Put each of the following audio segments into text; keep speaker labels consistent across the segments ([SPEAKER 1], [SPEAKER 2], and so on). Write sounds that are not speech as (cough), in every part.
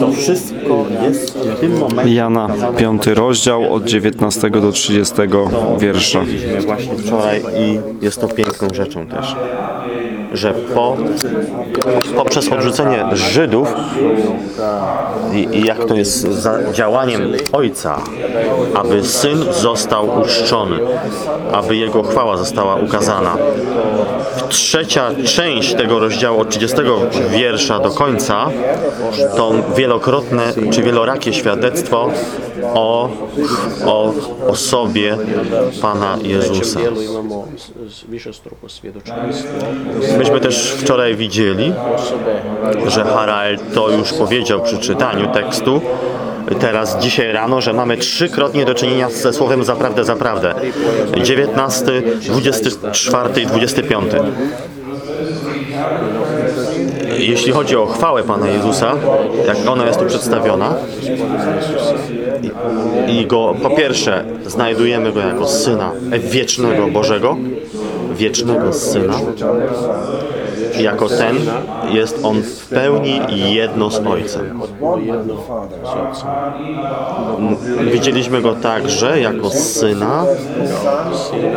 [SPEAKER 1] To wszystko jest w tym momencie.
[SPEAKER 2] Jana, piąty rozdział od 19 do 30 wiersza.
[SPEAKER 1] Właśnie wczoraj i jest to piękną rzeczą też, że po, poprzez odrzucenie Żydów i, i jak to jest za działaniem Ojca, aby Syn został uczczony, aby Jego chwała została ukazana. Trzecia część tego rozdziału od 30 wiersza do końca to wielokrotne czy wielorakie świadectwo o, o osobie Pana Jezusa. Myśmy też wczoraj widzieli, że Harald to już powiedział przy czytaniu tekstu. Teraz, dzisiaj rano, że mamy trzykrotnie do czynienia ze słowem zaprawdę, zaprawdę. 19, 24 i 25. Jeśli chodzi o chwałę Pana Jezusa, jak ona jest tu przedstawiona, i, go po pierwsze znajdujemy go jako syna wiecznego Bożego, wiecznego syna, jako ten jest on w pełni jedno z Ojcem. Widzieliśmy go także jako syna,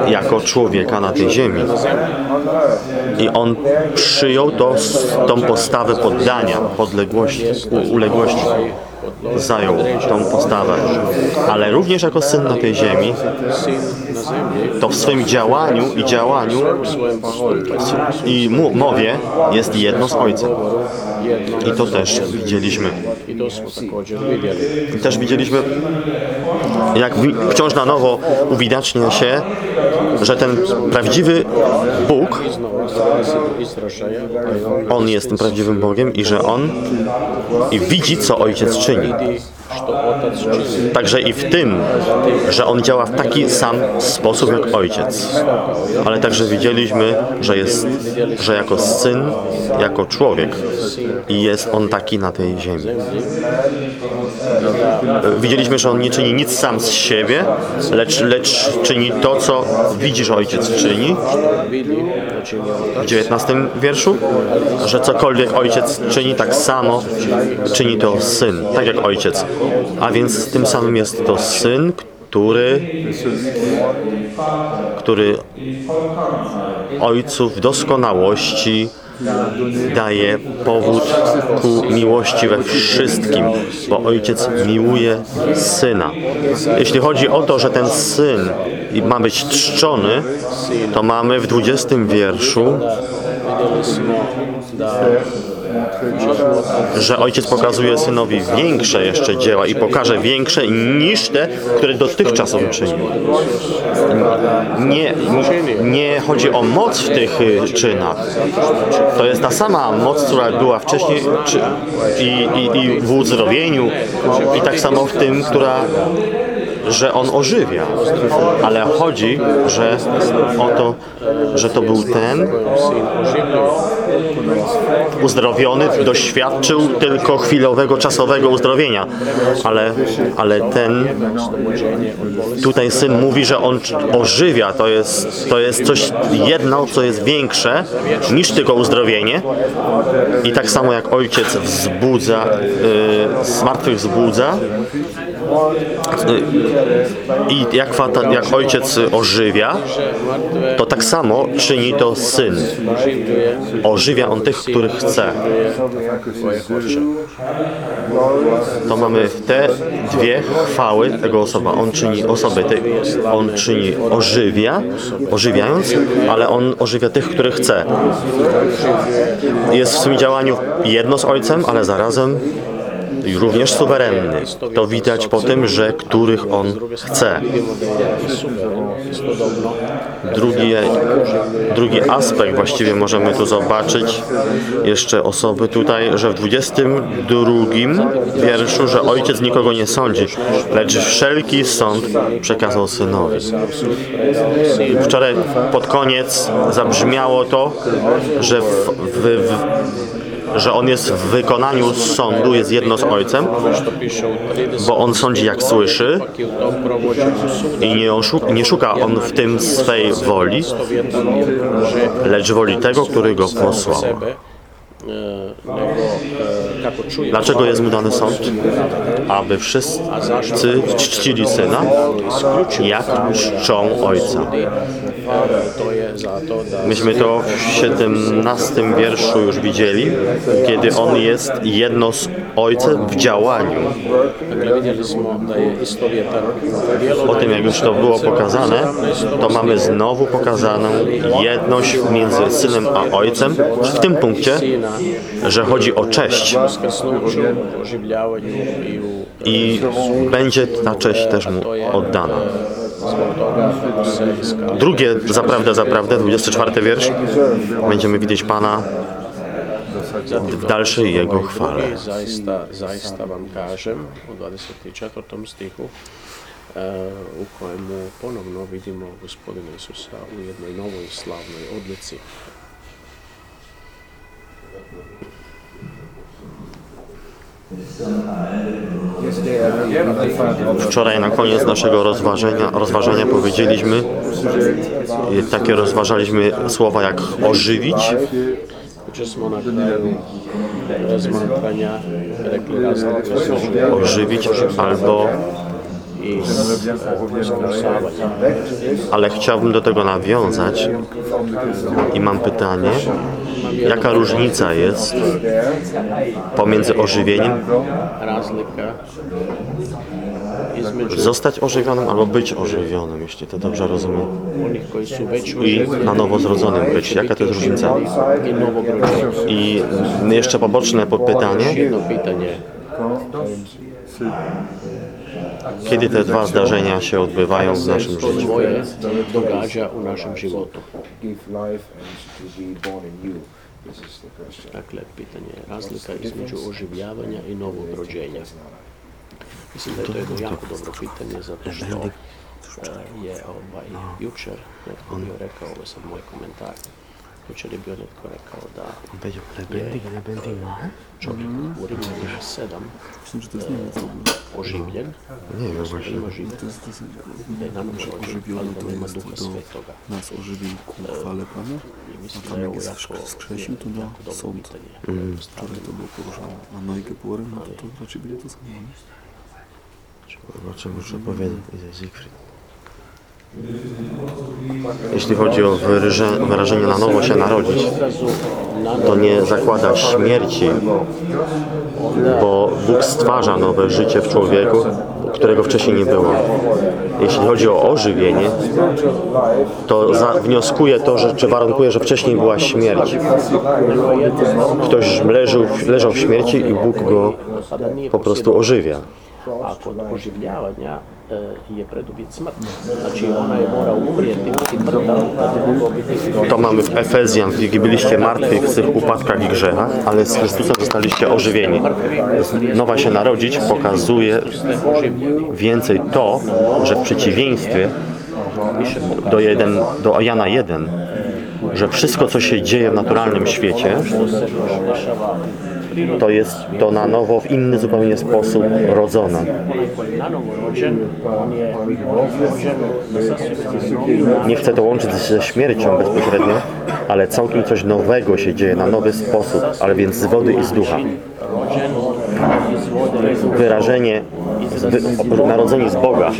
[SPEAKER 1] jako człowieka na tej ziemi. I on przyjął to, tą postawę poddania, podległości, uległości. Zajął tą postawę. Ale również jako syn na tej ziemi, to w swoim działaniu i działaniu i mowie jest jedno z Ojcem. I to też widzieliśmy.
[SPEAKER 3] i.
[SPEAKER 1] Też widzieliśmy, jak wciąż na nowo uwidacznia się, że ten prawdziwy Bóg,
[SPEAKER 3] On
[SPEAKER 1] jest tym prawdziwym Bogiem i że On i widzi, co Ojciec czyni.
[SPEAKER 3] we.
[SPEAKER 1] Także i w tym, że On działa w taki sam sposób jak Ojciec. Ale także widzieliśmy, że jest, że jako Syn, jako człowiek i jest On taki na tej ziemi. Widzieliśmy, że On nie czyni nic sam z siebie, lecz, lecz czyni to, co widzi, że Ojciec czyni. W 19 wierszu, że cokolwiek ojciec czyni, tak samo czyni to syn, tak jak ojciec. A więc tym samym jest to syn, który, który ojcu w doskonałości daje powód ku miłości we wszystkim, bo ojciec miłuje syna. Jeśli chodzi o to, że ten syn ma być czczony, to mamy w 20 wierszu że ojciec pokazuje synowi większe jeszcze dzieła i pokaże większe niż te, które dotychczas on czynił. Nie, nie chodzi o moc w tych y, czynach. To jest ta sama moc, która była wcześniej i, i, i w uzdrowieniu i tak samo w tym, która że on ożywia, ale chodzi, że o to, że to był ten uzdrowiony doświadczył tylko chwilowego, czasowego uzdrowienia, ale, ale ten tutaj syn mówi, że on ożywia, to jest, to jest coś jedno, co jest większe niż tylko uzdrowienie. I tak samo jak ojciec wzbudza, y, z martwych wzbudza, i jak, fata, jak ojciec ożywia, to tak samo czyni to syn. Ożywia on tych, których chce. To mamy te dwie chwały tego osoba. On czyni osoby, te, on czyni ożywia, ożywiając, ale on ożywia tych, których chce. Jest w swym działaniu jedno z ojcem, ale zarazem również suwerenny. To widać po tym, że których on chce. Drugi, drugi aspekt właściwie możemy tu zobaczyć jeszcze osoby tutaj, że w 22 wierszu, że ojciec nikogo nie sądzi, lecz wszelki sąd przekazał synowi. Wczoraj pod koniec zabrzmiało to, że w, w, w, że on jest w wykonaniu sądu, jest jedno z ojcem,
[SPEAKER 3] što piše u 30
[SPEAKER 1] bo on sądzi jak słyszy
[SPEAKER 3] i
[SPEAKER 1] nie, nie szuka on w tym swej woli, lecz woli tego, który go posłał. Dlaczego jest mu dany sąd? Aby wszyscy czcili syna, jak czczą ojca.
[SPEAKER 3] E,
[SPEAKER 1] Myśmy to w 17 wierszu już widzieli, kiedy on jest jedno z ojcem w działaniu. Po tym, jak już to było pokazane, to mamy znowu pokazaną jedność między synem a ojcem w tym punkcie, że chodzi o cześć
[SPEAKER 3] i
[SPEAKER 1] będzie ta cześć też mu oddana. Drugie, zaprawdę, zaprawdę, 24 wiersz, będziemy widzieć Pana w dalszej Jego chwale.
[SPEAKER 3] Zaista, vam kažem u 24. stihu e, u kojemu ponovno vidimo gospodina Isusa u jednoj novoj slavnoj odlici.
[SPEAKER 1] Wczoraj na koniec naszego rozważenia, rozważania powiedzieliśmy, takie rozważaliśmy słowa jak ożywić, ożywić albo,
[SPEAKER 3] i
[SPEAKER 1] ale chciałbym do tego nawiązać i mam pytanie, jaka różnica jest pomiędzy ożywieniem, zostać ożywionym albo być ożywionym, jeśli to dobrze rozumiem, i na nowo zrodzonym być. Jaka to jest różnica?
[SPEAKER 3] i
[SPEAKER 1] jeszcze poboczne pytanie, kiedy te dwa zdarzenia się odbywają w naszym życiu?
[SPEAKER 3] dvoje događa u
[SPEAKER 4] the question.
[SPEAKER 3] Dakle, pitanje je razlika između oživljavanja i novog rođenja. Mislim da je to jedno jako dobro pitanje zato što je ovaj, jučer netko bio rekao, ovo je sad moj komentar, jučer je bio netko rekao da čovjek u Rimljanima 7 e, oživljen,
[SPEAKER 1] Nie wiem właśnie.
[SPEAKER 3] ima život, da je nanovo rođen, ali da nema duha svetoga.
[SPEAKER 2] Nas ożywił ku chwale Pana,
[SPEAKER 3] I
[SPEAKER 2] a tam
[SPEAKER 3] je
[SPEAKER 2] jak
[SPEAKER 3] ovo
[SPEAKER 2] jest
[SPEAKER 3] jako,
[SPEAKER 2] wskrzesił, to
[SPEAKER 3] dobro
[SPEAKER 2] sąd. Wczoraj to było poruszone. A i Geborem, no to, to raczej będzie to samo. nie?
[SPEAKER 1] Zobaczymy, muszę powiedzieć. Siegfried. Jeśli chodzi o wyraże- wyrażenie na nowo się narodzić, to nie zakłada śmierci, bo Bóg stwarza nowe życie w człowieku, którego wcześniej nie było. Jeśli chodzi o ożywienie, to wnioskuje to, że, czy warunkuje, że wcześniej była śmierć. Ktoś leżał, leżał w śmierci i Bóg go po prostu ożywia.
[SPEAKER 3] E, je preduvjet. Znači ona je mora umrijeti, da bi mogao biti
[SPEAKER 1] To mamy w Efezjan, gdzie byliście martwi w swych upadkach i grzechach, ale z Chrystusem zostaliście ożywieni. Nowa się narodzić pokazuje więcej to, że w przeciwieństwie do, jeden, do Jana 1, że wszystko, co się dzieje w naturalnym świecie, to jest to na nowo w inny zupełnie sposób rodzone. Nie chcę to łączyć ze śmiercią bezpośrednio, ale całkiem coś nowego się dzieje na nowy sposób, ale więc z wody i z ducha. Wyrażenie wy, narodzenie z Boga.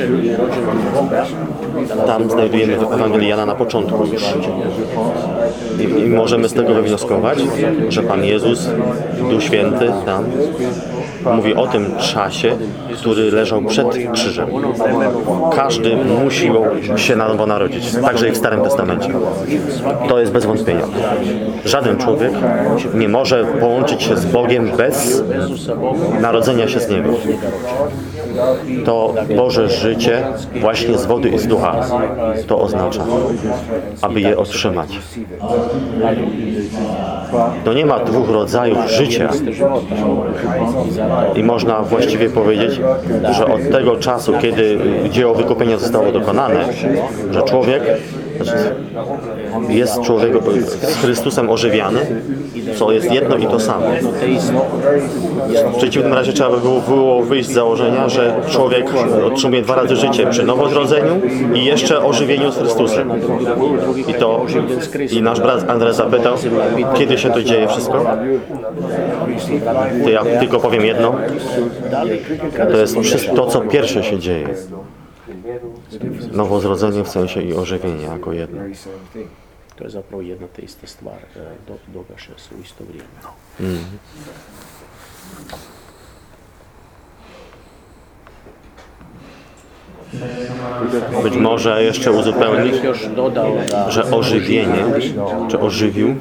[SPEAKER 1] Tam znajdujemy w Ewangelii Jana na początku już. I, I możemy z tego wywnioskować, że Pan Jezus, Duch Święty tam mówi o tym czasie, który leżał przed krzyżem. Każdy musiał się na nowo narodzić, także i w Starym Testamencie. To jest bez wątpienia. Żaden człowiek nie może połączyć się z Bogiem bez narodzenia się z Niego. To Boże życie właśnie z wody i z ducha to oznacza, aby je otrzymać. To nie ma dwóch rodzajów życia i można właściwie powiedzieć, że od tego czasu, kiedy dzieło wykupienia zostało dokonane, że człowiek, jest człowiek z Chrystusem ożywiany, co jest jedno i to samo. W przeciwnym razie trzeba by było, wyjść z założenia, że człowiek otrzymuje dwa razy życie przy nowozrodzeniu i jeszcze ożywieniu z Chrystusem. I to i nasz brat Andrzej zapytał, kiedy się to dzieje wszystko? To ja tylko powiem jedno. To jest to, co pierwsze się dzieje. Nowozrodzenie w sensie i ożywienie jako jedno.
[SPEAKER 3] To je zapravo jedna te ista stvar, e, do, dogaša se u isto vrijeme.
[SPEAKER 1] Być może jeszcze uzupełnić, że ożywienie, czy ożywił,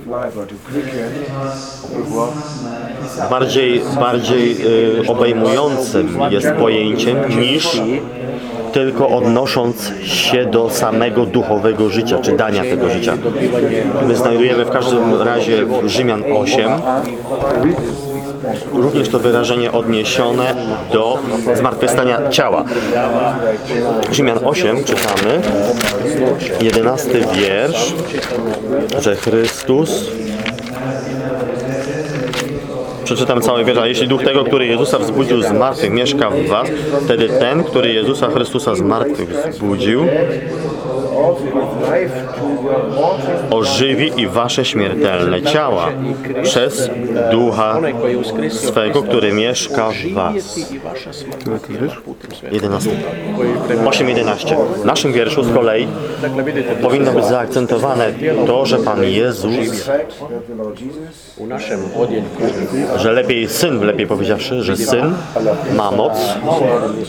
[SPEAKER 1] bardziej, bardziej y, obejmującym jest pojęciem niż tylko odnosząc się do samego duchowego życia, czy dania tego życia. My znajdujemy w każdym razie w Rzymian 8 również to wyrażenie odniesione do zmartwychwstania ciała. Rzymian 8 czytamy, 11 wiersz, że Chrystus Przeczytam cały wiersz. A jeśli duch tego, który Jezusa wzbudził z martwych, mieszka w was, wtedy ten, który Jezusa Chrystusa z martwych wzbudził, ożywi i wasze śmiertelne ciała przez ducha swego, który mieszka w was.
[SPEAKER 3] živjeti i vaša smrt je putem sveta.
[SPEAKER 1] 11.
[SPEAKER 3] Koji prema
[SPEAKER 1] 8.11. W naszym wierszu z kolei powinno być zaakcentowane to, że Pan Jezus, że lepiej Syn, lepiej powiedziawszy, że Syn ma moc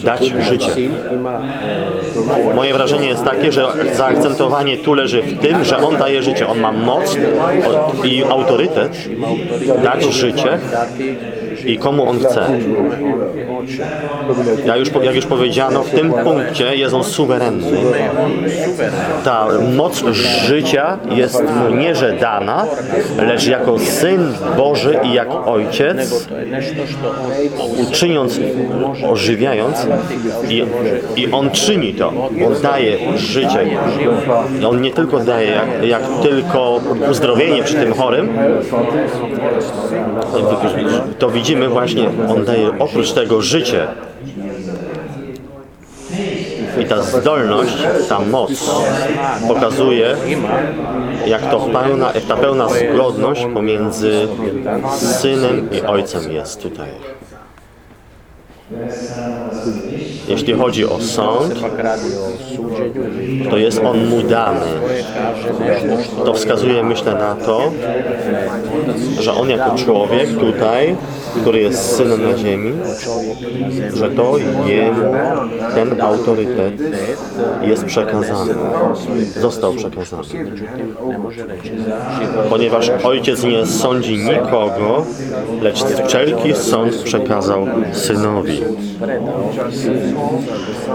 [SPEAKER 1] dać życie. Moje wrażenie jest takie, że zaakcentowanie tu leży w tym, że On daje życie. On ma moc i autorytet dać życie i komu On chce. Ja już, jak już powiedziano, w tym punkcie jest On suwerenny. Ta moc życia jest Mu nie, że dana, lecz jako Syn Boży i jak Ojciec, uczyniąc, ożywiając i, i On czyni to. On daje życie. On nie tylko daje jak, jak tylko uzdrowienie przy tym chorym, to widzimy właśnie, On daje oprócz tego życie. I ta zdolność, ta moc pokazuje, jak to pełna, jak ta pełna zgodność pomiędzy Synem i Ojcem jest tutaj. Jeśli chodzi o sąd, to jest on mu dany. To wskazuje, myślę, na to, że on jako człowiek tutaj, który jest synem na ziemi, że to jemu ten autorytet jest przekazany. Został przekazany. Ponieważ ojciec nie sądzi nikogo, lecz wszelki sąd przekazał synowi.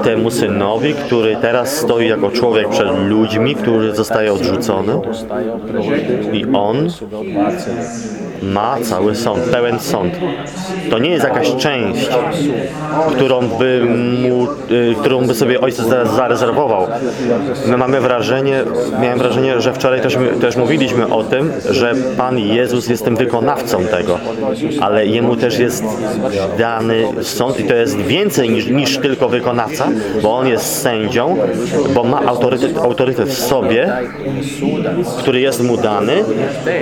[SPEAKER 1] Temu synowi, który teraz stoi jako człowiek przed ludźmi, który zostaje odrzucony i on ma cały sąd, pełen sąd. To nie jest jakaś część, którą by, mu, y, którą by sobie ojciec za- zarezerwował. My mamy wrażenie, miałem wrażenie, że wczoraj też, też mówiliśmy o tym, że Pan Jezus jest tym wykonawcą tego, ale Jemu też jest dany sąd i to jest więcej niż, niż tylko wykonawca, bo On jest sędzią, bo ma autorytet, autorytet w sobie, który jest mu dany,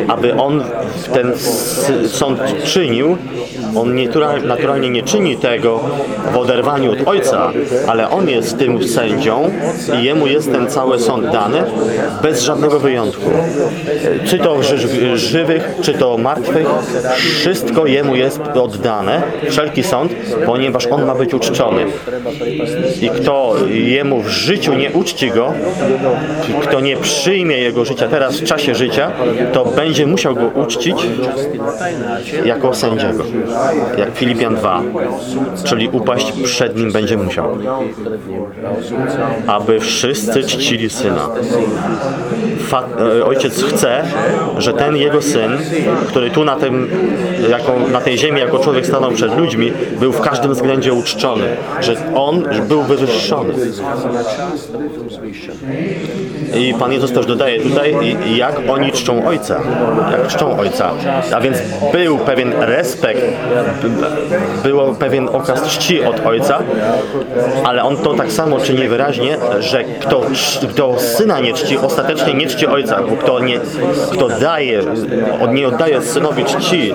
[SPEAKER 1] aby on ten sąd czynił. On naturalnie nie czyni tego w oderwaniu od Ojca, ale on jest tym sędzią i jemu jest ten cały sąd dany bez żadnego wyjątku. Czy to ży- żywych, czy to martwych, wszystko jemu jest oddane, wszelki sąd, ponieważ on ma być uczczony. I kto jemu w życiu nie uczci go, kto nie przyjmie jego życia teraz w czasie życia, to będzie musiał go uczcić jako sędziego. Jak Filipian 2, czyli upaść przed nim będzie musiał, aby wszyscy czcili syna. E, ojciec chce, że ten jego syn, który tu na, tym, jako, na tej ziemi jako człowiek stanął przed ludźmi, był w każdym względzie uczczony, że On był wywyższony. I Pan Jezus też dodaje tutaj, jak oni czczą Ojca, jak czczą Ojca. A więc był pewien respekt, było pewien okaz czci od Ojca, ale On to tak samo czyni wyraźnie, że kto, kto Syna nie czci, ostatecznie nie czci Ojca, bo kto, nie, kto daje, od nie oddaje Synowi czci,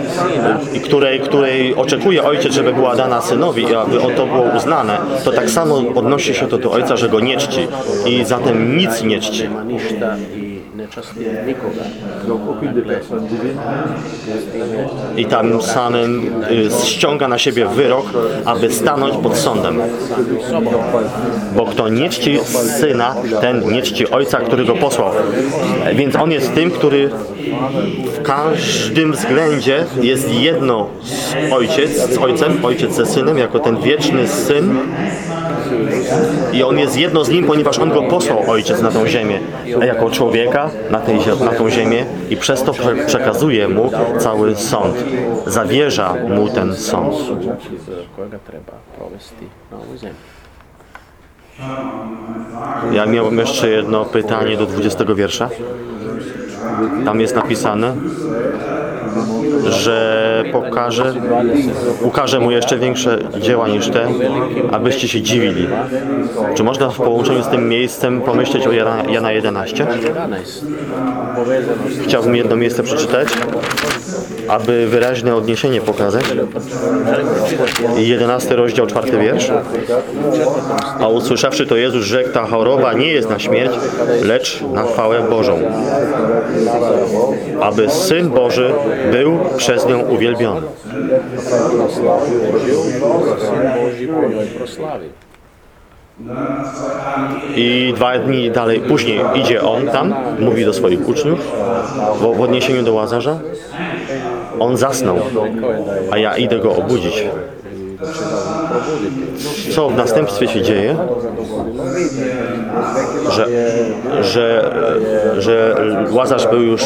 [SPEAKER 1] której, której oczekuje Ojciec, żeby była dana Synowi i aby to było uznane, to tak samo odnosi się to do Ojca, że Go nie czci i zatem nic nie czci.
[SPEAKER 3] I
[SPEAKER 1] tam samym ściąga na siebie wyrok, aby stanąć pod sądem. Bo kto nie czci syna, ten nie czci ojca, który go posłał. Więc on jest tym, który w każdym względzie jest jedno z ojciec, z ojcem, ojciec ze synem, jako ten wieczny syn. I on jest jedno z nim, ponieważ on go posłał ojciec na tą ziemię, jako człowieka na, tej, na tą ziemię i przez to prze, przekazuje mu cały sąd. Zawierza mu ten sąd. Ja miałem jeszcze jedno pytanie do 20 wiersza. Tam jest napisane, że pokaże, ukaże mu jeszcze większe dzieła niż te, abyście się dziwili. Czy można w połączeniu z tym miejscem pomyśleć o Jana, Jana 11?
[SPEAKER 3] 11. Povezano s
[SPEAKER 1] Chciałbym jedno miejsce przeczytać, aby wyraźne odniesienie pokazać. 11 rozdział, 4 wiersz. A usłyszawszy to Jezus rzekł, ta choroba nie jest na śmierć, lecz na chwałę Bożą. Aby Syn Boży był przez nią uwielbiony. I dwa dni dalej, później idzie on tam, mówi do swoich uczniów w odniesieniu do Łazarza. On zasnął, a ja idę go obudzić. Co w następstwie się dzieje? Że, że, że Łazarz był już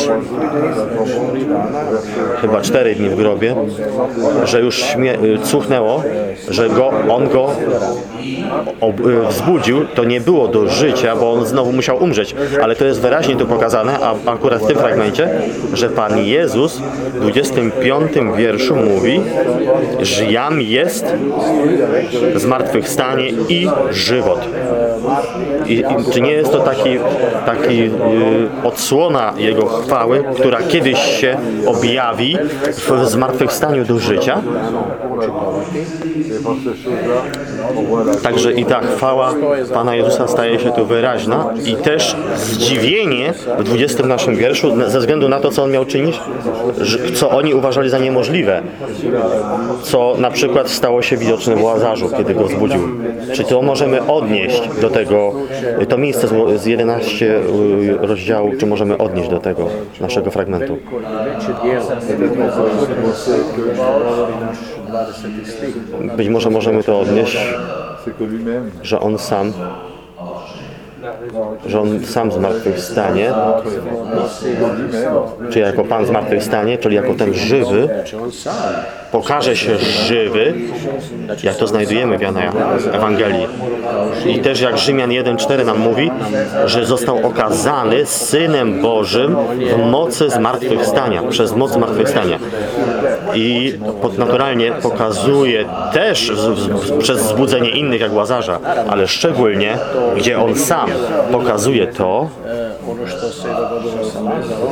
[SPEAKER 1] chyba cztery dni w grobie, że już cuchnęło, że go, on go wzbudził, to nie było do życia, bo on znowu musiał umrzeć. Ale to jest wyraźnie tu pokazane, a akurat w tym fragmencie, że Pan Jezus w 25 wierszu mówi, że jam jest zmartwychwstanie i żywot. I, i czy nie jest to taki, taki y, odsłona Jego chwały, która kiedyś się objawi w zmartwychwstaniu do życia? Także i ta chwała Pana Jezusa staje się tu wyraźna i też zdziwienie w 20 naszym wierszu ze względu na to, co On miał czynić, co oni uważali za niemożliwe, co na przykład stało się widoczne w Łazarzu, kiedy go wzbudził. Czy to możemy odnieść do tego, to miejsce z- z 11 rozdziału, czy możemy odnieść do tego naszego fragmentu?
[SPEAKER 3] Veće dijelo. Govori naš 20. stih.
[SPEAKER 1] Być może możemy to odnieść, że On sam że On sam zmartwychwstanie, czy jako Pan zmartwychwstanie, czyli jako ten żywy, pokaże się żywy, jak to znajdujemy w Jana Ewangelii. I też jak Rzymian 1,4 nam mówi, że został okazany Synem Bożym w mocy zmartwychwstania, przez moc zmartwychwstania. I pod- naturalnie pokazuje też przez wzbudzenie innych jak Łazarza, ale szczególnie, gdzie on sam pokazuje to,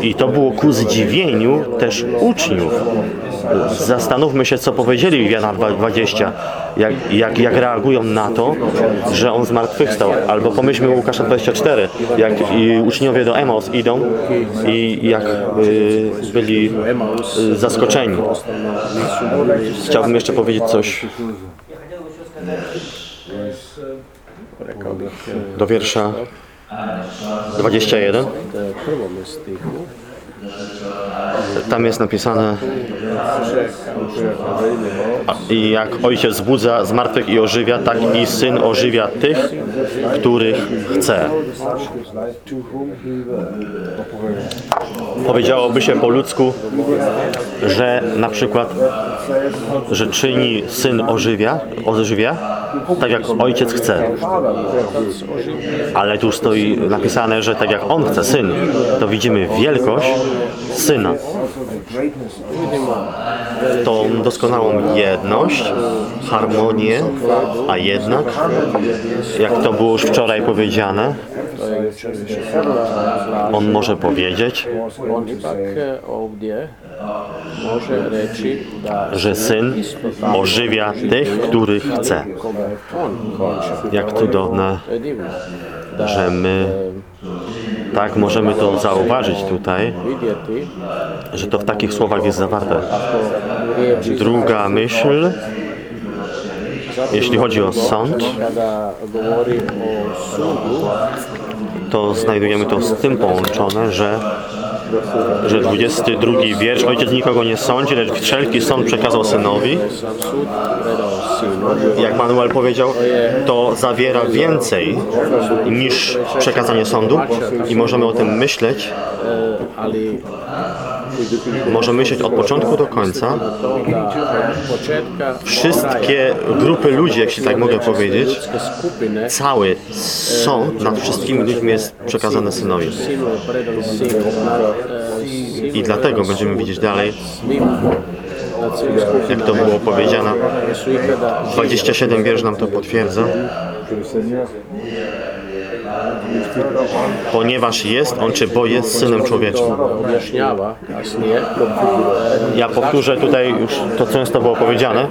[SPEAKER 1] i to było ku zdziwieniu też uczniów. Zastanówmy się, co powiedzieli w Jana 20, jak, jak, jak reagują na to, że on zmartwychwstał. Albo pomyślmy Łukasza 24, jak i uczniowie do Emaus idą i jak y, byli y, zaskoczeni. Chciałbym jeszcze powiedzieć coś do wiersza 21. Tam jest napisane i jak ojciec zbudza z i ożywia, tak i syn ożywia tych, których chce. Powiedziałoby się po ludzku, że na przykład, że czyni syn ożywia, ożywia, tak jak ojciec chce. Ale tu stoi napisane, że tak jak on chce, syn, to widzimy wielkość syna. Tą doskonałą jedność, harmonię, a jednak, jak to było już wczoraj powiedziane, on może powiedzieć, że syn ożywia tych, których chce. Jak cudowne, że my tak możemy to zauważyć tutaj, że to w takich słowach jest zawarte. Druga myśl, jeśli chodzi o sąd, to znajdujemy to z tym połączone, że, że 22 wiersz Ojciec nikogo nie sądzi, lecz wszelki sąd przekazał synowi. Jak Manuel powiedział, to zawiera więcej niż przekazanie sądu i możemy o tym myśleć,
[SPEAKER 3] E,
[SPEAKER 1] możemy myśleć od początku do końca. Wszystkie grupy ludzi, jeśli tak mogę powiedzieć, cały sąd nad wszystkimi ludźmi jest przekazany synowi. I dlatego będziemy widzieć dalej, jak to było powiedziane.
[SPEAKER 3] su ikada
[SPEAKER 1] 27 wiersz nam to potwierdza. Ponieważ jest on, czy bo jest synem człowieczym. Ja powtórzę tutaj już to, co często było powiedziane,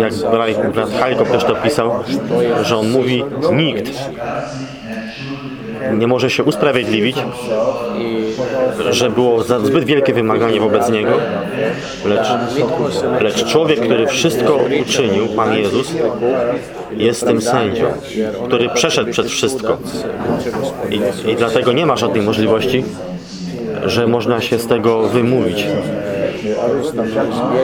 [SPEAKER 1] jak brat- Halkop też to pisał, że on mówi, nikt nie może się usprawiedliwić, że było zbyt wielkie wymaganie wobec niego, lecz, lecz człowiek, który wszystko uczynił, Pan Jezus, jest tym sędzią, który przeszedł przez wszystko. I, I dlatego nie ma żadnej możliwości, że można się z tego wymówić.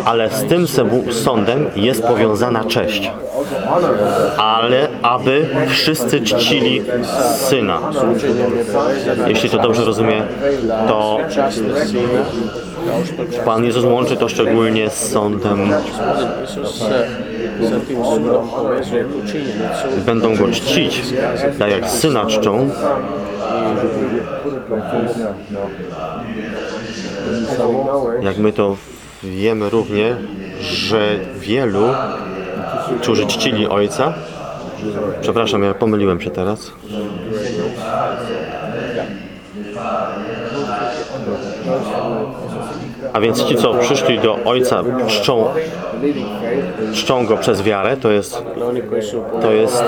[SPEAKER 1] Ale z tym sądem jest powiązana cześć. Ale aby wszyscy czcili syna. Jeśli to dobrze rozumiem, to Pan Jezus łączy to szczególnie z sądem. Będą go czcić, tak jak syna czczą, jak my to wiemy również, że wielu, którzy czcili Ojca, przepraszam, ja pomyliłem się teraz, a więc ci, co przyszli do Ojca, czczą, czczą Go przez wiarę, to jest, to jest,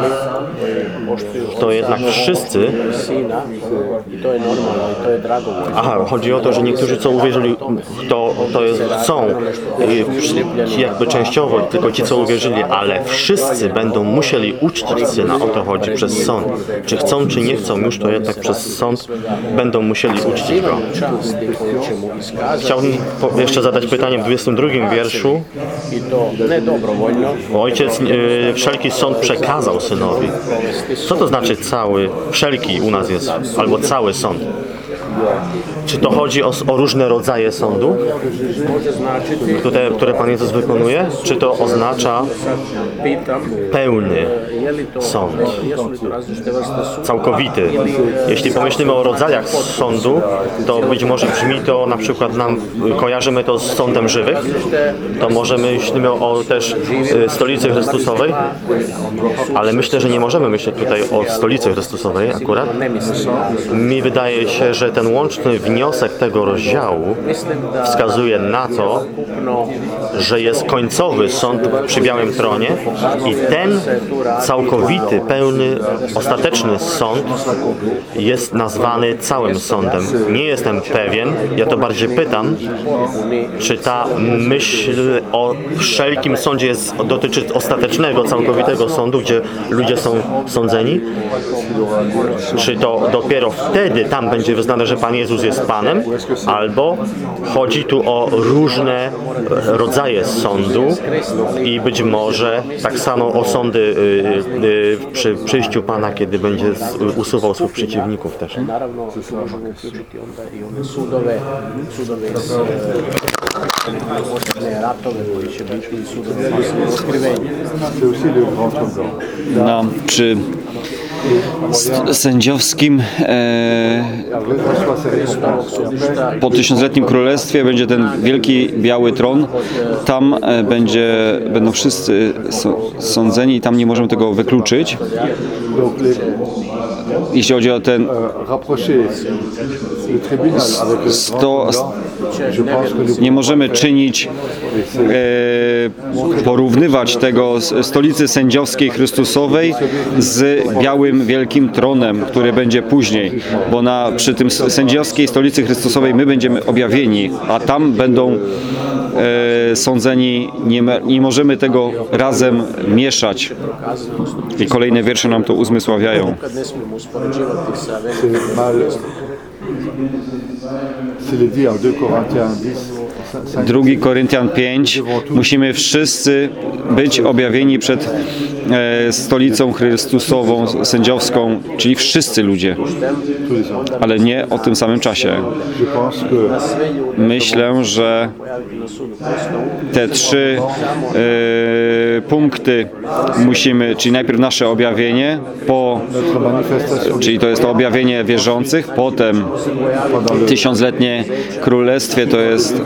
[SPEAKER 1] to jednak wszyscy. Aha, chodzi o to, że niektórzy co uwierzyli, to, to jest, chcą y, jakby częściowo, tylko ci co uwierzyli, ale wszyscy będą musieli uczcić Syna, o to chodzi, przez sąd. Czy chcą, czy nie chcą, już to jednak przez sąd będą musieli uczcić Go. Chciałbym jeszcze zadać pytanie w 22 wierszu.
[SPEAKER 3] To ne dobrovoljno,
[SPEAKER 1] Ojciec y, wszelki sąd przekazał Synowi. Co to znaczy cały, wszelki u nas jest, albo cały sąd? Czy to chodzi o, o różne rodzaje sądu, które, które Pan Jezus wykonuje? Czy to oznacza pełny, Sąd. całkowity? Jeśli pomyślimy o rodzajach sądu, to być może brzmi to na przykład nam, kojarzymy to z sądem żywych, to może myślimy o też y, stolicy Chrystusowej, ale myślę, że nie możemy myśleć tutaj o stolicy Chrystusowej akurat. Mi wydaje się, że ten łączny wniosek tego rozdziału wskazuje na to, że jest końcowy sąd przy Białym Tronie i ten całkowity, pełny, ostateczny sąd jest nazwany całym sądem. Nie jestem pewien, ja to bardziej pytam, czy ta myśl o wszelkim sądzie jest, dotyczy ostatecznego, całkowitego sądu, gdzie ludzie są sądzeni? Czy to dopiero wtedy tam będzie wyznane, że Pan Jezus jest Panem, albo chodzi tu o różne rodzaje sądu i być może tak samo o sądy y, y, przy przyjściu Pana, kiedy będzie z- usuwał swoich przeciwników też.
[SPEAKER 3] Naravno, možemo
[SPEAKER 2] sędziowskim e, po tysiącletnim królestwie będzie ten wielki biały tron. Tam e, będzie, będą wszyscy sądzeni i tam nie możemy tego wykluczyć. Jeśli chodzi o ten nie możemy czynić, e, porównywać tego stolicy sędziowskiej Chrystusowej z białym wielkim tronem, który będzie później, bo na, przy tym sędziowskiej stolicy Chrystusowej my będziemy objawieni, a tam będą sądzeni, nie, ma- nie możemy tego razem mieszać. I kolejne wiersze nam to uzmysławiają.
[SPEAKER 4] 2 Corinthiens 10, 5,
[SPEAKER 2] 2 Koryntian 5 musimy wszyscy być objawieni przed e, stolicą Chrystusową, sędziowską, czyli wszyscy ludzie, ale nie o tym samym czasie. Myślę, że te trzy e, punkty musimy, czyli najpierw nasze objawienie, po, czyli to jest to objawienie wierzących, potem tysiącletnie królestwie to jest,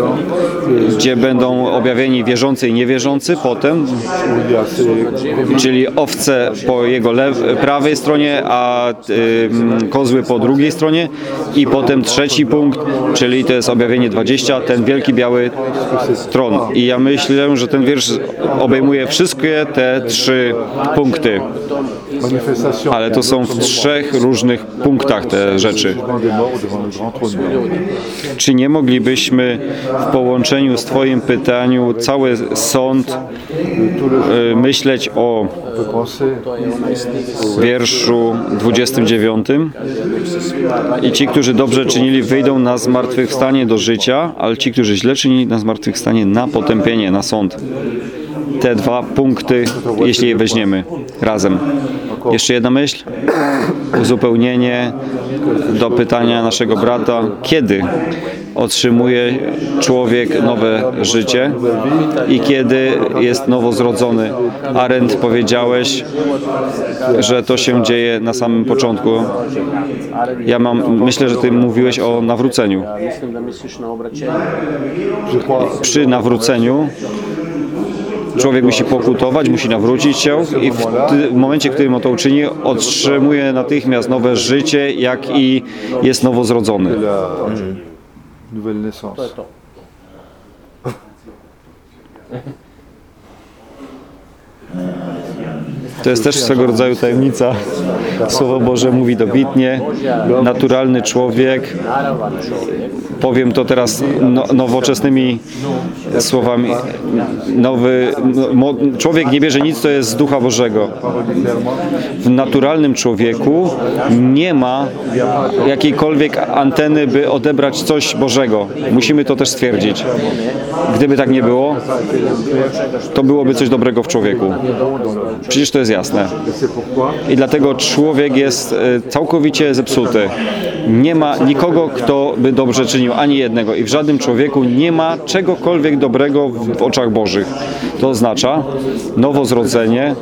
[SPEAKER 2] gdzie będą objawieni wierzący i niewierzący, potem
[SPEAKER 4] y
[SPEAKER 2] czyli owce po jego prawej stronie, a ym, kozły po drugiej stronie i potem trzeci punkt, czyli to jest objawienie 20, ten wielki biały tron. I ja myślę, że ten wiersz obejmuje wszystkie te trzy punkty, ale to są w trzech różnych punktach te rzeczy. Czy nie moglibyśmy w połączeniu z Twoim pytaniu cały sąd y, myśleć o wierszu 29 i ci, którzy dobrze czynili wyjdą na zmartwychwstanie do życia, ale ci, którzy źle czynili na zmartwychwstanie na potępienie, na sąd. Te dwa punkty, jeśli je weźmiemy razem. Jeszcze jedna myśl, uzupełnienie do pytania naszego brata, kiedy otrzymuje człowiek nowe życie i kiedy jest nowozrodzony. Arendt powiedziałeś, że to się dzieje na samym początku. Ja mam, myślę, że ty mówiłeś o nawróceniu. Przy nawróceniu człowiek musi pokutować, musi nawrócić się i w, ty, w momencie, w którym on to uczyni, otrzymuje natychmiast nowe życie, jak i jest nowozrodzony.
[SPEAKER 4] la nouvelle naissance. (laughs)
[SPEAKER 3] To je to.
[SPEAKER 2] To jest też swego rodzaju tajemnica. Słowo Boże mówi dobitnie. Naturalny człowiek, powiem to teraz no, nowoczesnymi słowami, nowy, mo, człowiek nie bierze nic, co jest z Ducha Bożego. W naturalnym człowieku nie ma jakiejkolwiek anteny, by odebrać coś Bożego. Musimy to też stwierdzić. Gdyby tak nie było, to byłoby coś dobrego w człowieku. Przecież to jest jasne.
[SPEAKER 4] C'est pourquoi
[SPEAKER 2] I dlatego człowiek jest e, całkowicie zepsuty. Nie ma nikogo, kto by dobrze czynił, ani jednego. I w żadnym człowieku nie ma czegokolwiek dobrego w, oczach Bożych. To oznacza nowozrodzenie,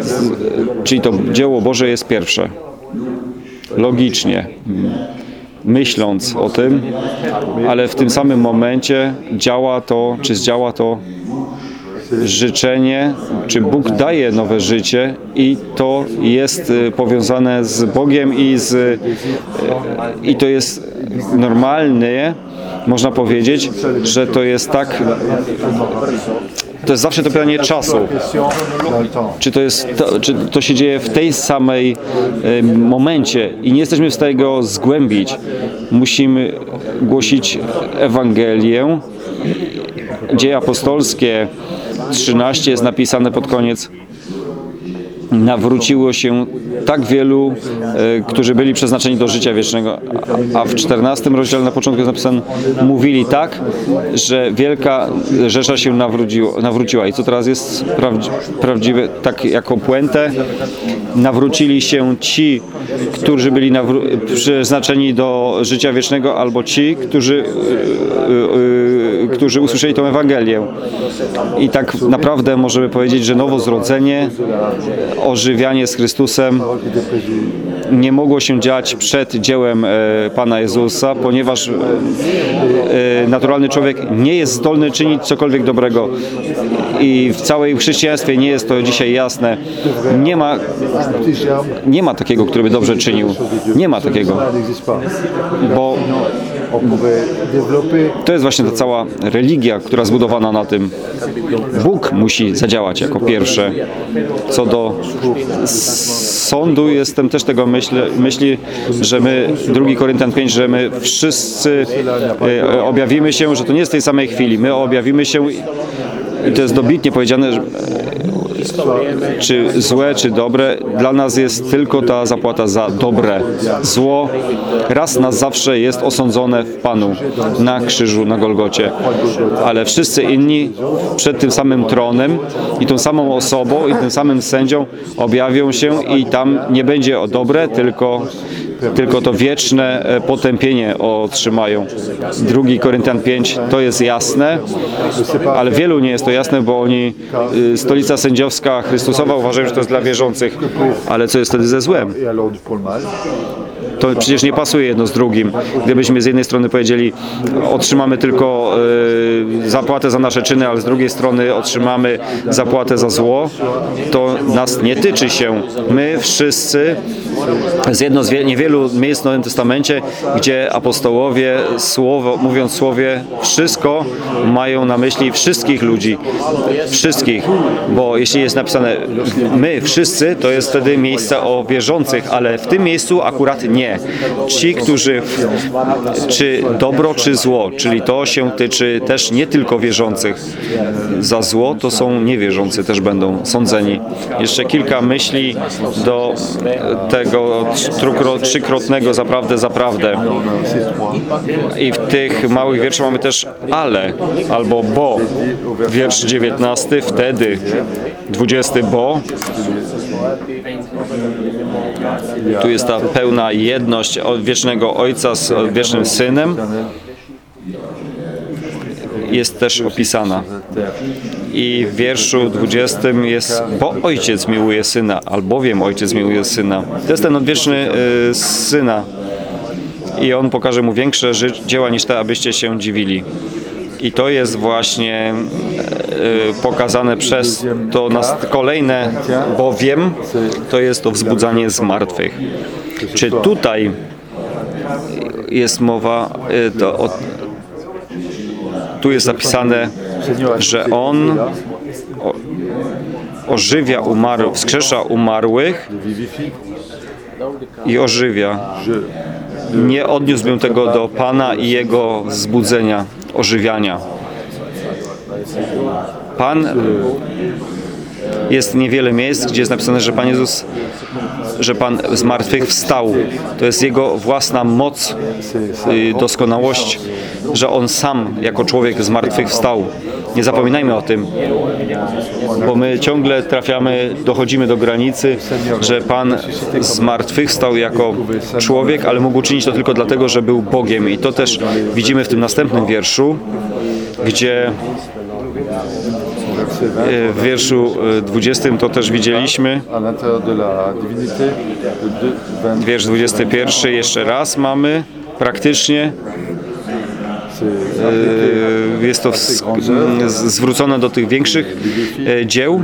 [SPEAKER 2] z- czyli to dzieło Boże jest pierwsze. Logicznie. Myśląc o tym, ale w tym samym momencie działa to, czy zdziała to życzenie, czy Bóg daje nowe życie i to jest y, powiązane z Bogiem i z y, i to jest normalne, można powiedzieć, że to jest tak to jest zawsze to pytanie czasu. Czy to, jest to, czy to się dzieje w tej samej momencie i nie jesteśmy w stanie go zgłębić. Musimy głosić Ewangelię. Dzieje apostolskie 13 jest napisane pod koniec. nawróciło się tak wielu, e, którzy byli przeznaczeni do życia wiecznego. A w 14 rozdziale na początku jest napisane, mówili tak, że wielka rzesza się nawróciła. I co teraz jest prawdzi- prawdziwe, tak jako puentę, nawrócili się ci, którzy byli przeznaczeni do życia wiecznego, albo ci, którzy, e, e, którzy usłyszeli tą Ewangelię. I tak naprawdę możemy powiedzieć, że nowo zrodzenie, ożywianie z Chrystusem nie mogło się dziać przed dziełem e, Pana Jezusa, ponieważ e, e, naturalny człowiek nie jest zdolny czynić cokolwiek dobrego. I w całej chrześcijaństwie nie jest to dzisiaj jasne. Nie ma, nie ma takiego, który by dobrze czynił. Nie ma takiego, bo to jest właśnie ta cała religia, która zbudowana na tym. Bóg musi zadziałać jako pierwsze. Co do sądu, jestem też tego myśli, myśli że my, 2 Koryntian 5, że my wszyscy e, objawimy się, że to nie jest tej samej chwili. My objawimy się i to jest dobitnie powiedziane, że czy złe, czy dobre, dla nas jest tylko ta zapłata za dobre. Zło raz na zawsze jest osądzone w Panu na krzyżu, na Golgocie. Ale wszyscy inni przed tym samym tronem i tą samą osobą i tym samym sędzią objawią się i tam nie będzie o dobre, tylko tylko to wieczne e, potępienie otrzymają. 2 Koryntian 5 to jest jasne, ale wielu nie jest to jasne, bo oni, y, stolica sędziowska Chrystusowa uważają, że to jest dla wierzących, ale co jest wtedy ze złem? To przecież nie pasuje jedno z drugim. Gdybyśmy z jednej strony powiedzieli, otrzymamy tylko y, zapłatę za nasze czyny, ale z drugiej strony otrzymamy zapłatę za zło, to nas nie tyczy się. My wszyscy, z jedno z wie- niewielu miejsc w Nowym Testamencie, gdzie apostołowie, słowo, mówiąc słowie, wszystko mają na myśli wszystkich ludzi. Wszystkich. Bo jeśli jest napisane my wszyscy, to jest wtedy miejsce o wierzących, ale w tym miejscu akurat nie. Ci, którzy, czy dobro, czy zło, czyli to się tyczy też nie tylko wierzących. Za zło to są niewierzący, też będą sądzeni. Jeszcze kilka myśli do tego trzykrotnego zaprawdę, zaprawdę. I w tych małych wierszach mamy też ale, albo bo. Wiersz 19, wtedy 20, bo. Tu jest ta pełna jedność wiecznego Ojca z wiecznym Synem. Jest też opisana. I w wierszu 20 jest, bo Ojciec miłuje Syna, albowiem Ojciec miłuje Syna. To jest ten odwieczny y, Syna. I On pokaże Mu większe dzieła niż te, abyście się dziwili. I to jest właśnie e, pokazane przez to nas kolejne, bowiem to jest to wzbudzanie z martwych. Czy tutaj jest mowa, e, o, tu jest zapisane, że On ożywia umarłych, wskrzesza umarłych i ożywia. Nie odniósłbym tego do Pana i Jego wzbudzenia, ożywiania. Pan jest niewiele miejsc, gdzie jest napisane, że Pan Jezus, że Pan z martwych wstał. To jest Jego własna moc, y, doskonałość, że On sam jako człowiek z martwych wstał. Nie zapominajmy o tym, bo my ciągle trafiamy, dochodzimy do granicy, że Pan z martwych stał jako człowiek, ale mógł czynić to tylko dlatego, że był Bogiem. I to też widzimy w tym następnym wierszu, gdzie w wierszu e, 20 to też widzieliśmy. Wiersz 21 jeszcze raz mamy praktycznie. E, Jest to zwrócone do tych większych e, dzieł.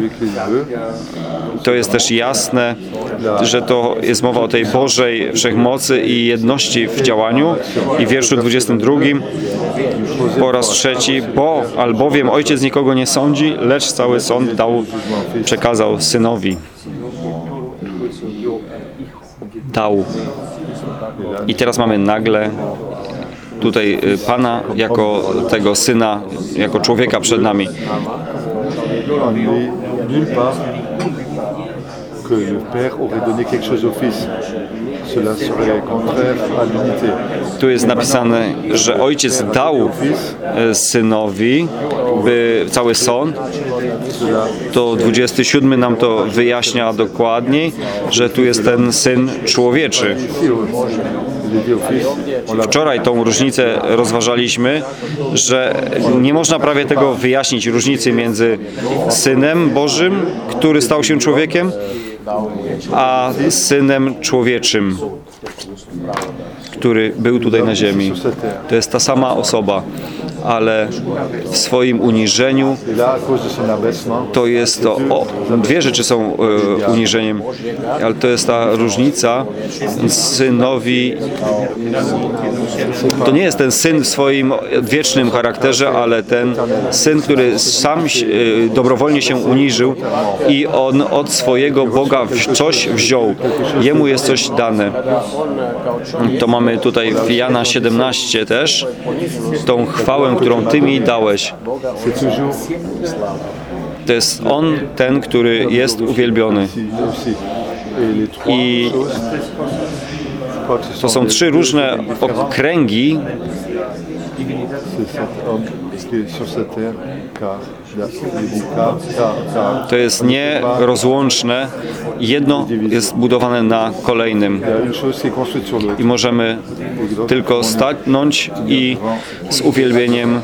[SPEAKER 2] To jest też jasne, że to jest mowa o tej Bożej wszechmocy i jedności w działaniu. I w wierszu 22 po raz trzeci, bo albowiem Ojciec nikogo nie sądzi, lecz cały sąd dał, przekazał Synowi. Dał. I teraz mamy nagle tutaj y, Pana jako tego Syna, jako człowieka przed nami.
[SPEAKER 5] Que le Père aurait donné quelque chose au Fils. Cela serait contraire à l'unité.
[SPEAKER 2] Tu jest napisane, że ojciec dał e, synowi by cały sąd. To 27 nam to wyjaśnia dokładniej, że tu jest ten syn człowieczy. Wczoraj tą różnicę rozważaliśmy, że nie można prawie tego wyjaśnić, różnicy między Synem Bożym, który stał się człowiekiem, a Synem Człowieczym, który był tutaj na ziemi. To jest ta sama osoba, ale w swoim uniżeniu to jest to, o, dwie rzeczy są e, uniżeniem, ale to jest ta różnica synowi. To nie jest ten syn w swoim wiecznym charakterze, ale ten syn, który sam e, dobrowolnie się uniżył i on od swojego Boga coś wziął. Jemu jest coś dane. To mamy tutaj w Jana 17 też, tą chwałę, którą Ty mi dałeś. To jest On, ten, który jest uwielbiony. I to są trzy różne okręgi, To jest nierozłączne. Jedno jest budowane na kolejnym. I możemy tylko stanąć i z uwielbieniem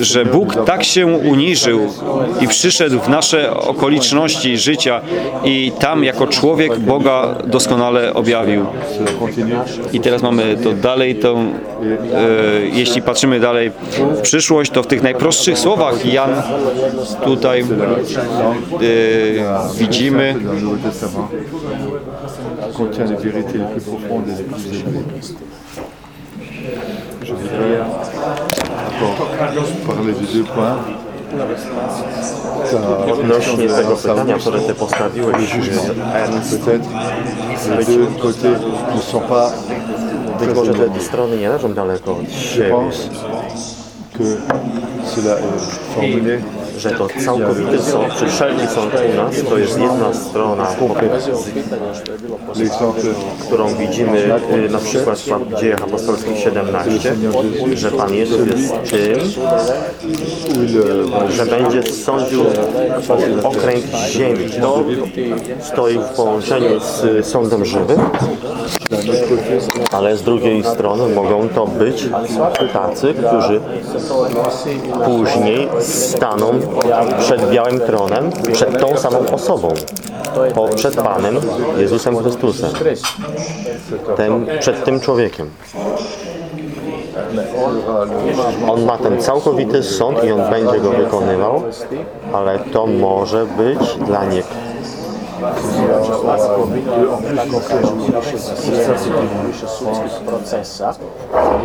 [SPEAKER 2] że Bóg tak się uniżył i przyszedł w nasze okoliczności życia i tam jako człowiek Boga doskonale objawił. I teraz mamy to dalej, tą, e, jeśli patrzymy dalej w przyszłość, to w tych najprostszych słowach Jan tutaj e, widzimy.
[SPEAKER 5] Je voudrais encore parler de deux points. Ta-
[SPEAKER 1] Odnośnie tego
[SPEAKER 5] sa-
[SPEAKER 1] pytania, które Ty postawiłeś, Ernst,
[SPEAKER 5] Peut-être les deux côtés ne sont pas
[SPEAKER 1] być
[SPEAKER 5] très
[SPEAKER 1] może te
[SPEAKER 5] éloignés.
[SPEAKER 1] strony nie leżą daleko od
[SPEAKER 5] Je
[SPEAKER 1] siebie,
[SPEAKER 5] pense que cela est formulé
[SPEAKER 1] że to całkowity sąd, czy wszelki sąd u nas, to jest jedna strona, którą widzimy y, na przykład w dziejach apostolskich 17, że Pan Jezus jest tym, że będzie sądził okręg ziemi. To stoi w połączeniu z sądem żywym, ale z drugiej strony mogą to być tacy, którzy później staną przed białym tronem, przed tą samą osobą, po, przed Panem Jezusem Chrystusem, ten, przed tym człowiekiem. On ma ten całkowity sąd i on będzie go wykonywał, ale to może być dla niego.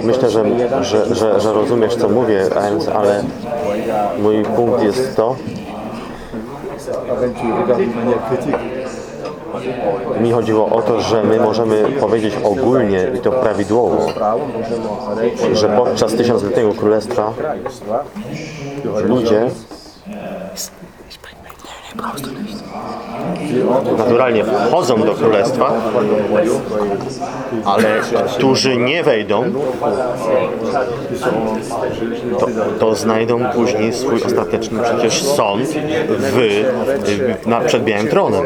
[SPEAKER 1] Myślę, że, że, że, że rozumiesz, co mówię, ale mój punkt jest to, mi chodziło o to, że my możemy powiedzieć ogólnie i to prawidłowo, że podczas tysiącletniego królestwa ludzie naturalnie wchodzą do królestwa, ale którzy nie wejdą, to, to znajdą później swój ostateczny przecież sąd w, na, przed Białym Tronem.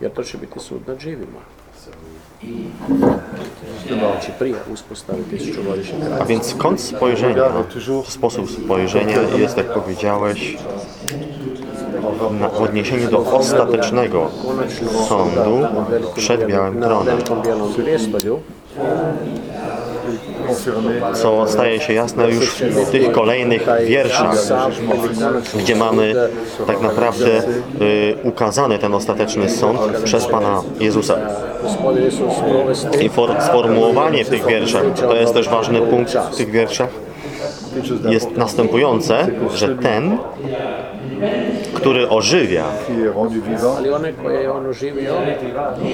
[SPEAKER 3] Jer to će biti sud nad.
[SPEAKER 1] A więc kąt spojrzenia, sposób spojrzenia jest, jak powiedziałeś, na, w odniesieniu do ostatecznego sądu przed Białym Tronem, co staje się jasne już w tych kolejnych wierszach, gdzie mamy tak naprawdę y, ukazany ten ostateczny sąd przez Pana Jezusa. I for, sformułowanie w tych wierszach, to jest też ważny punkt w tych wierszach, jest następujące, że ten, który ożywia,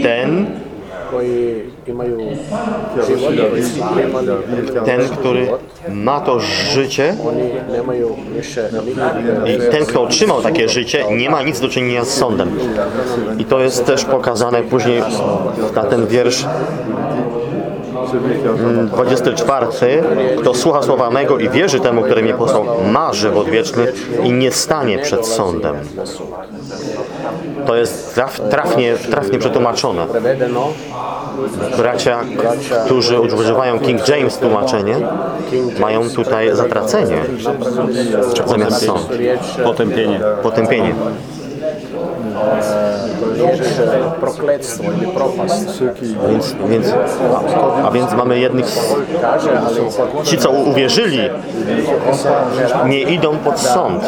[SPEAKER 1] ten
[SPEAKER 3] koji imaju život,
[SPEAKER 1] Ten, który ma to życie i ten, kto otrzymał takie życie, nie ma nic do czynienia z sądem. I to jest też pokazane później na ten wiersz mm, 24. Kto słucha słowa mego i wierzy temu, który mnie posłał, ma żywot wieczny i nie stanie przed sądem. To jest traf, trafnie, trafnie przetłumaczone. Bracia, którzy używają King James tłumaczenie, mają tutaj zatracenie zamiast sąd,
[SPEAKER 2] Potępienie.
[SPEAKER 1] potępienie.
[SPEAKER 3] Riječ prokletstvo ili propast.
[SPEAKER 1] Więc, więc, a, więc mamy jednych, ci co uwierzyli, nie idą pod sąd,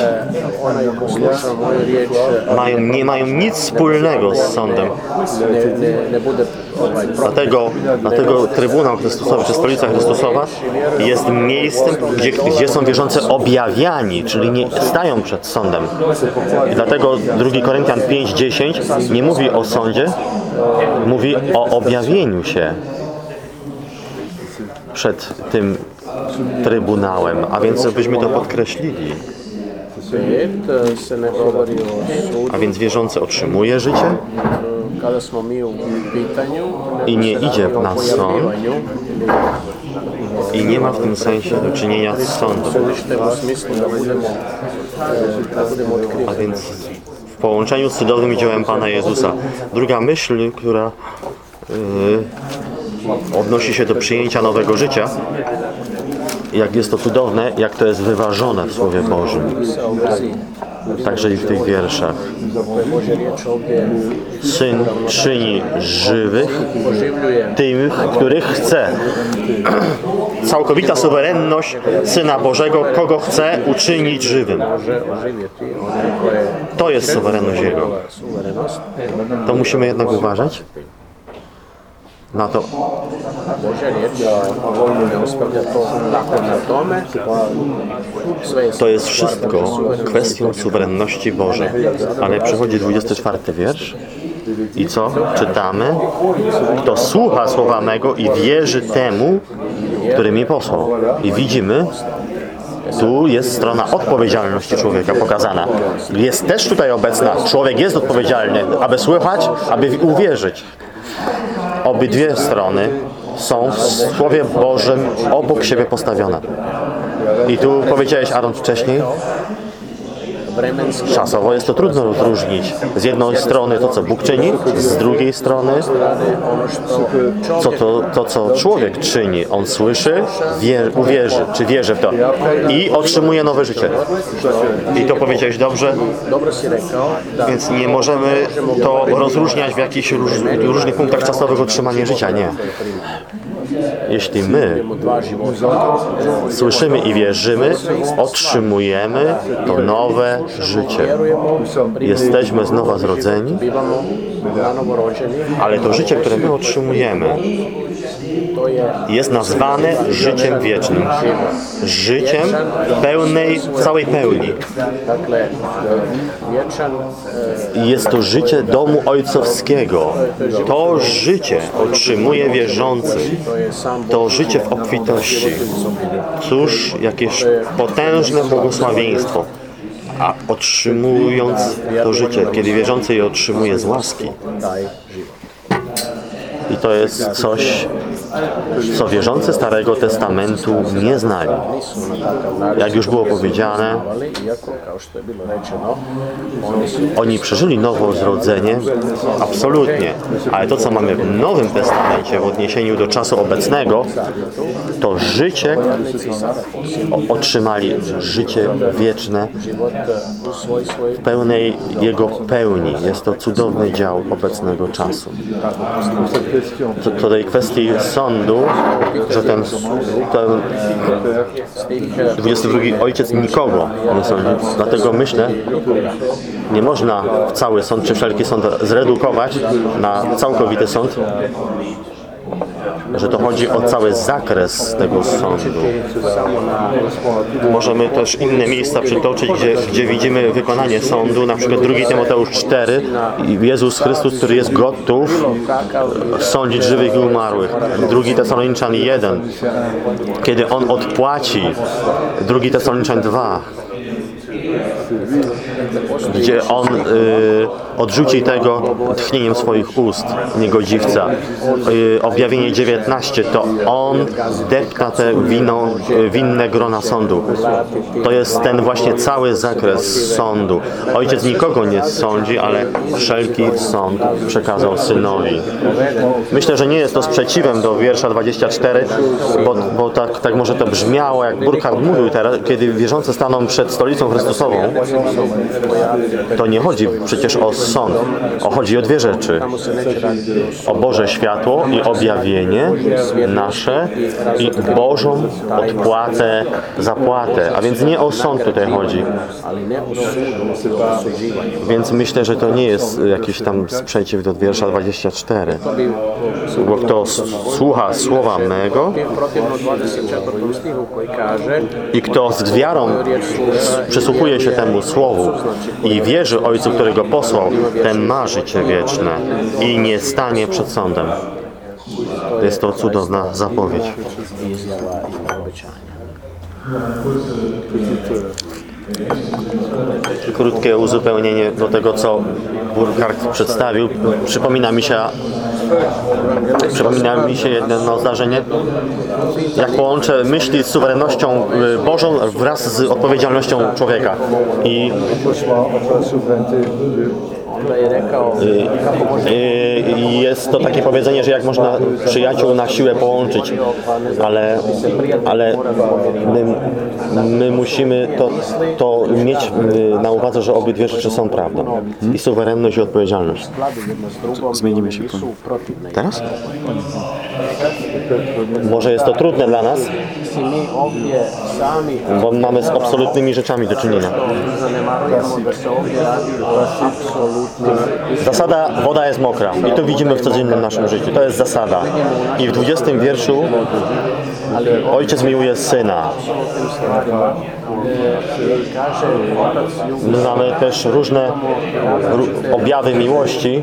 [SPEAKER 1] mają, nie mają nic wspólnego z sądem. Dlatego, dlatego Trybunał Chrystusowy, czy Stolica Chrystusowa jest miejscem, gdzie, gdzie są wierzący objawiani, czyli nie stają przed sądem. I dlatego 2 Koryntian 5:10 nie mówi o sądzie, mówi o objawieniu się przed tym Trybunałem, a więc byśmy to podkreślili. A więc wierzący otrzymuje życie I nie idzie na sąd i nie ma w tym sensie do czynienia z sądem. A więc w połączeniu z cudownym dziełem Pana Jezusa. Druga myśl, która y, odnosi się do przyjęcia nowego życia, jak jest to cudowne, jak to jest wyważone w Słowie Bożym, także i w tych wierszach. Syn czyni żywych tych, których chce. Całkowita suwerenność Syna Bożego, kogo chce uczynić żywym. To jest suwerenność Jego. To musimy jednak uważać na to,
[SPEAKER 3] to
[SPEAKER 1] jest wszystko kwestią suwerenności Bożej. Ale przychodzi 24 wiersz i co? Czytamy. Kto słucha słowa mego i wierzy temu, który mi posłał. I widzimy, tu jest strona odpowiedzialności człowieka pokazana. Jest też tutaj obecna. Człowiek jest odpowiedzialny, aby słuchać, aby uwierzyć. Obydwie strony są w Słowie Bożym obok siebie postawione. I tu powiedziałeś, Aaron, wcześniej, czasowo jest to trudno rozróżnić. Z jednej strony to, co Bóg czyni, z drugiej strony co to, to co człowiek czyni. On słyszy, wie, uwierzy, czy wierzy w to i otrzymuje nowe życie. I to powiedziałeś dobrze, więc nie możemy to rozróżniać w jakichś róż, różnych punktach czasowych otrzymania życia. Nie. Jeśli my słyszymy i wierzymy, otrzymujemy to nowe życie. Jesteśmy z nowa zrodzeni, ale to życie, które my otrzymujemy, jest nazwane życiem wiecznym. Życiem pełnej, całej pełni. jest to życie domu ojcowskiego. To życie otrzymuje wierzący.
[SPEAKER 3] to
[SPEAKER 1] życie w obfitości. Cóż, jakież potężne błogosławieństwo. A otrzymując to życie, kiedy wierzący je otrzymuje z łaski, i to jest coś, co wierzący Starego Testamentu nie znali. Jak już było powiedziane,
[SPEAKER 3] oni
[SPEAKER 1] przeżyli nowo zrodzenie, absolutnie. Ale to, co mamy w Nowym Testamencie w odniesieniu do czasu obecnego, to życie, otrzymali życie wieczne w pełnej Jego pełni. Jest to cudowny dział obecnego czasu. Co do tej kwestii sądu, że ten, ten
[SPEAKER 3] stih e,
[SPEAKER 1] 22 ojciec nikogo nie sądzi. Dlatego myślę, nie można cały sąd czy wszelki sąd zredukować na całkowity sąd, że to chodzi o cały zakres tego sądu. Możemy też inne miejsca przytoczyć, gdzie, gdzie widzimy wykonanie sądu, na przykład 2 Tymoteusz 4 i Jezus Chrystus, który jest gotów sądzić żywych i umarłych. 2 Tesaloniczan 1, kiedy On odpłaci. 2 Tesaloniczan 2, gdzie On y, odrzuci tego tchnieniem swoich ust, niegodziwca. Y, objawienie 19 to On depta te wino, y, winne grona sądu. To jest ten właśnie cały zakres sądu. Ojciec nikogo nie sądzi, ale wszelki sąd przekazał Synowi. Myślę, że nie jest to sprzeciwem do wiersza 24, bo, bo tak, tak może to brzmiało, jak Burkhardt mówił teraz, kiedy wierzący staną przed stolicą Chrystusową, to nie chodzi przecież o sąd, o chodzi o dwie rzeczy. O Boże światło i objawienie nasze i Bożą odpłatę, zapłatę. A więc nie o sąd tutaj chodzi. Więc myślę, że to nie jest jakiś tam sprzeciw do wiersza 24. Bo kto słucha słowa mego
[SPEAKER 3] Protivno 24. stihu koji kaže
[SPEAKER 1] i kto z wiarą przysłuchuje się temu słowu i wierzy Ojcu, który go posłał, ten ma życie wieczne i nie stanie przed sądem. Jest to cudowna zapowiedź. Krótkie uzupełnienie do tego, co Burkhardt przedstawił. Przypomina mi się, przypomina mi się jedno zdarzenie, jak połączę myśli z suwerennością y, Bożą wraz z odpowiedzialnością człowieka. I Y, i jest to takie powiedzenie, że jak można przyjaciół na siłę połączyć, ale, ale my, my musimy to, to mieć y, na uwadze, że obydwie rzeczy są prawdą. I suwerenność i odpowiedzialność.
[SPEAKER 2] Zmienimy się.
[SPEAKER 1] Teraz? Może jest to trudne dla nas, bo mamy z absolutnymi rzeczami do czynienia. Zasada woda jest mokra i to widzimy w codziennym naszym życiu. To jest zasada. I w 20 wierszu ojciec miłuje syna. My mamy też różne ró- objawy miłości,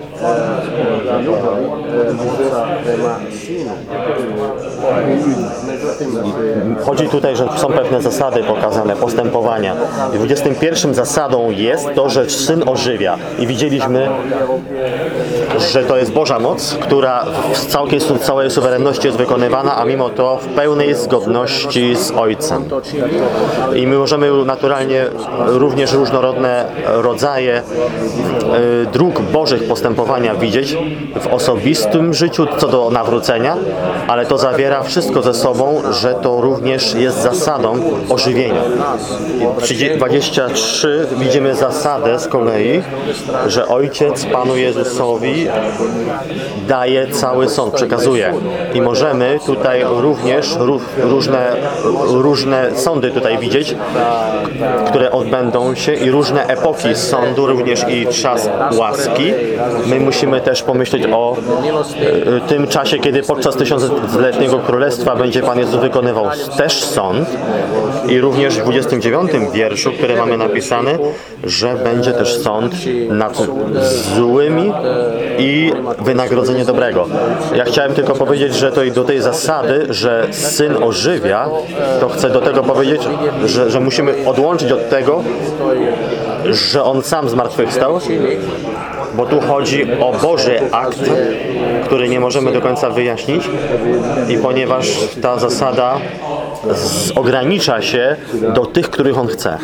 [SPEAKER 1] Chodzi tutaj, że są pewne zasady pokazane, postępowania. I 21 zasadą jest to, że Syn ożywia. I widzieliśmy, że to jest Boża moc, która w całej, całej suwerenności jest wykonywana, a mimo to w pełnej zgodności z Ojcem. I my możemy naturalnie również różnorodne rodzaje e, dróg Bożych postępowania widzieć w osobistym życiu co do nawrócenia, ale to zawiera wszystko ze sobą, że to również jest zasadą ożywienia. 30 23 widzimy zasadę z kolei, że Ojciec Panu Jezusowi daje cały sąd, przekazuje. I możemy tutaj również ró- różne, różne sądy tutaj widzieć, które odbędą się i różne epoki sądu, również i czas łaski. My musimy też pomyśleć o e, tym czasie, kiedy podczas tysiącletniego królestwa będzie Pan Jezus wykonywał też sąd i również w 29 wierszu, który mamy napisane, że będzie też sąd nad złymi i wynagrodzenie dobrego. Ja chciałem tylko powiedzieć, że to i do tej zasady, że Syn ożywia, to chcę do tego powiedzieć, że, że musimy odłączyć od tego, że On sam zmartwychwstał, bo tu chodzi o Boży akt, który nie możemy do końca wyjaśnić i ponieważ ta zasada ogranicza się do tych, których On chce.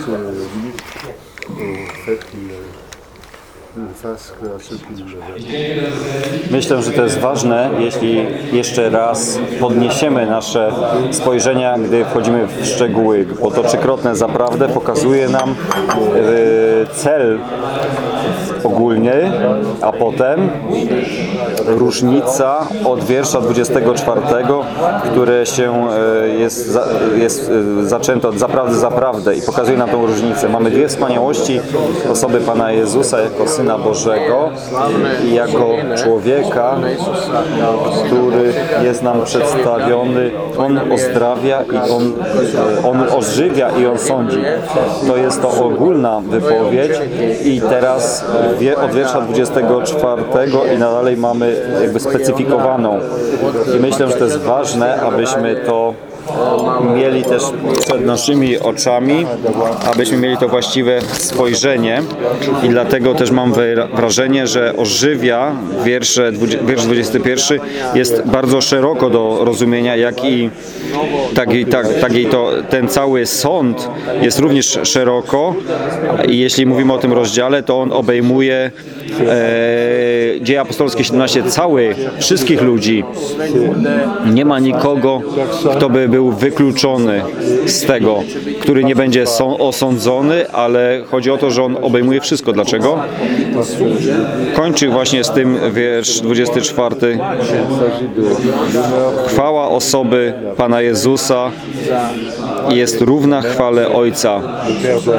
[SPEAKER 2] Myślę, że to jest ważne, jeśli jeszcze raz podniesiemy nasze spojrzenia, gdy wchodzimy w szczegóły, bo to trzykrotne zaprawdę pokazuje nam e, cel ogólny, a potem różnica od wiersza 24, które się e, jest, jest e, zaczęto od zaprawdy, zaprawdę i pokazuje nam tą różnicę. Mamy dwie wspaniałości osoby Pana Jezusa jako Syna Bożego i jako człowieka, który jest nam przedstawiony. On ozdrawia i on, e, on ożywia i on sądzi. To jest to ogólna wypowiedź i teraz od wiersza 24 i na dalej mamy jakby specyfikowaną. I myślę, że to jest ważne, abyśmy to mieli też przed naszymi oczami, abyśmy mieli to właściwe spojrzenie i dlatego też mam wrażenie, że ożywia wiersze, wiersz 21 jest bardzo szeroko do rozumienia, jak i, tak tak, tak to, ten cały sąd jest również szeroko i jeśli mówimy o tym rozdziale, to on obejmuje e, Dzieje Apostolskie 17 cały, wszystkich ludzi. Nie ma nikogo, kto by był wykluczony z tego, który nie będzie są- osądzony, ale chodzi o to, że on obejmuje wszystko. Dlaczego? Kończy właśnie z tym wiersz 24. Chwała osoby Pana Jezusa jest równa chwale Ojca.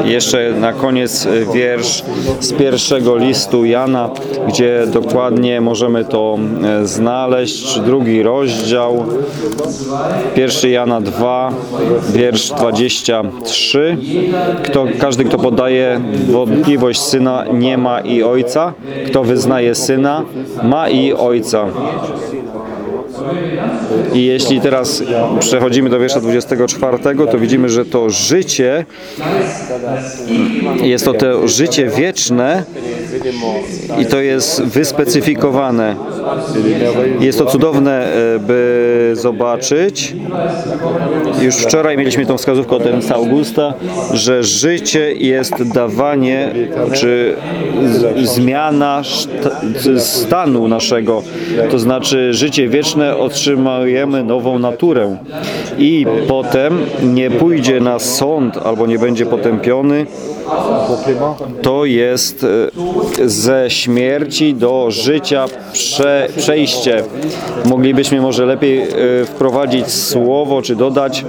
[SPEAKER 2] Jeszcze na koniec y, wiersz z pierwszego listu Jana, gdzie dokładnie możemy to e, znaleźć. Drugi rozdział, pierwszy Jana 2, wiersz 23. Kto, każdy, kto podaje wątpliwość Syna, nie ma i Ojca. Kto wyznaje Syna, ma i Ojca. I jeśli teraz przechodzimy do wiersza 24, to widzimy, że to życie jest to to życie wieczne i to jest wyspecyfikowane. Jest to cudowne, e, by zobaczyć. Już wczoraj mieliśmy tą wskazówkę od Ernsta Augusta, że życie jest dawanie, czy zmiana stanu naszego. To znaczy życie wieczne nową naturę. I potem nie pójdzie na sąd albo nie będzie potępiony, to jest e, ze śmierci do życia prze, przejście. Moglibyśmy może lepiej e, wprowadzić słowo, czy dodać,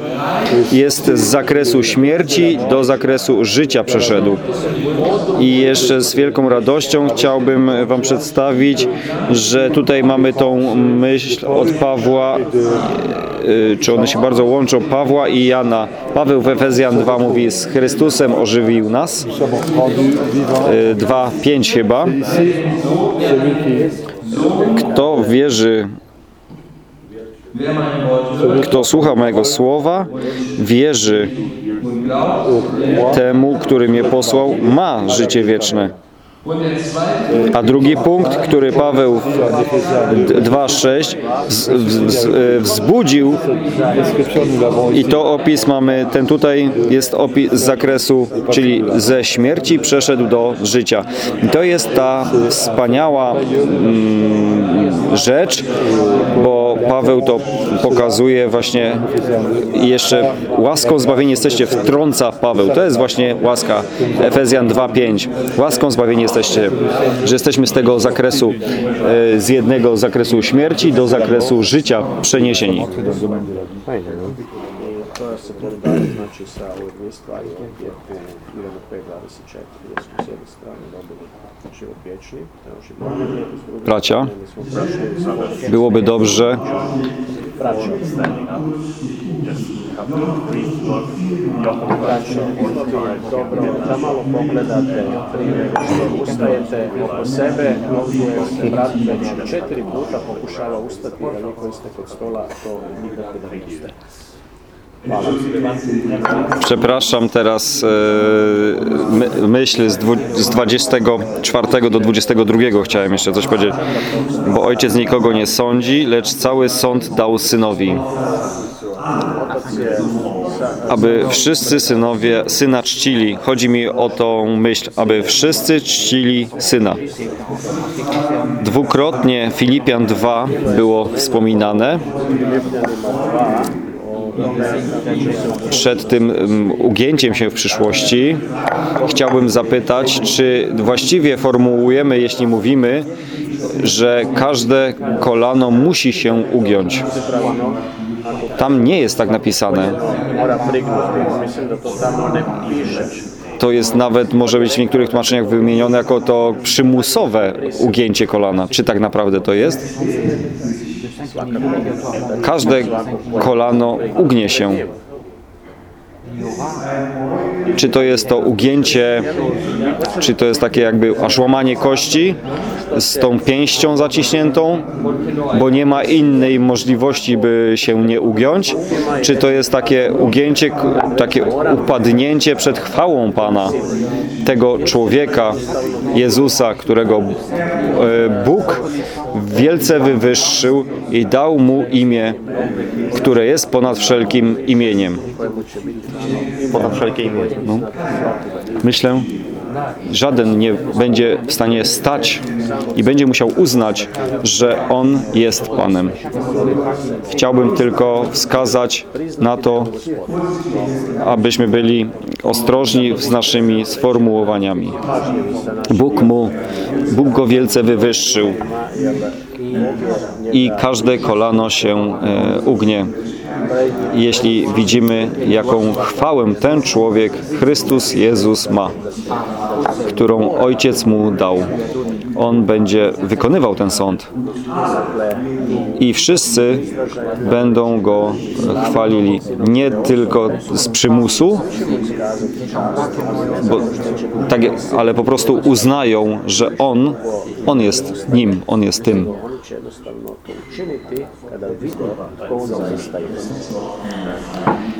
[SPEAKER 2] jest z zakresu śmierci do zakresu życia przeszedł. I jeszcze z wielką radością chciałbym Wam przedstawić, że tutaj mamy tą myśl od Pawła, czy one się bardzo łączą, Pawła i Jana. Paweł w Efezjan 2 mówi, z Chrystusem ożywił nas. 2.5 chyba. Kto wierzy, kto słucha mojego słowa, wierzy temu, który mnie posłał, ma życie wieczne. A drugi punkt, który Paweł w 2.6 z- w- z- e, wzbudził i to opis mamy, ten tutaj jest opis z zakresu, czyli ze śmierci przeszedł do życia. I to jest ta wspaniała mm, rzecz, bo Paweł to pokazuje właśnie i jeszcze łaską zbawieni jesteście, wtrąca Paweł. To jest właśnie łaska. Efezjan 2.5. Łaską zbawieni jesteście, że jesteśmy z tego zakresu, e, z jednego zakresu śmierci do zakresu życia przeniesieni.
[SPEAKER 3] To se porudaje znači sa ove dvije stvari ovdje u Ivanu 5.24 gdje smo s jedne strane dobili život druge
[SPEAKER 2] Bracia, byłoby dobrze,
[SPEAKER 3] braća. Braća, bilo bi dobro da malo pogledate prije nego što ustajete oko sebe. Ovdje se brat već četiri puta pokušava ustati, da vi koji ste kod stola to nikako da ne ustaje.
[SPEAKER 2] Przepraszam teraz e, my, myśl z, dwu, z 24 do 22 chciałem jeszcze coś powiedzieć. Bo ojciec nikogo nie sądzi, lecz cały sąd dał synowi. Aby wszyscy synowie syna czcili. Chodzi mi o tą myśl, aby wszyscy czcili syna. Dwukrotnie Filipian 2 było wspominane. Przed tym ugięciem się w przyszłości chciałbym zapytać, czy właściwie formułujemy, jeśli mówimy, że każde kolano musi się ugiąć. Tam nie jest tak napisane.
[SPEAKER 3] To
[SPEAKER 2] jest nawet, może być w niektórych tłumaczeniach wymienione jako to przymusowe ugięcie kolana. Czy tak naprawdę to jest? Każde kolano ugnie się. Czy to jest to ugięcie, czy to jest takie jakby aż łamanie kości z tą pięścią zaciśniętą, bo nie ma innej możliwości, by się nie ugiąć? Czy to jest takie ugięcie, takie upadnięcie przed chwałą Pana, tego człowieka, Jezusa, którego e, Bóg wielce wywyższył i dał mu imię, które jest ponad wszelkim imieniem?
[SPEAKER 1] Ponad wszelkie imię.
[SPEAKER 2] No. Myślę, żaden nie będzie w stanie stać i będzie musiał uznać, że On jest Panem. Chciałbym tylko wskazać na to, abyśmy byli ostrożni z naszymi sformułowaniami. Bóg mu, Bóg go wielce wywyższył i każde kolano się e, ugnie jeśli widzimy, jaką chwałę ten człowiek, Chrystus Jezus ma, którą Ojciec mu dał. On będzie wykonywał ten sąd. I wszyscy będą go chwalili nie tylko z przymusu, bo, tak, ale po prostu uznają, że On, On jest nim, On jest tym.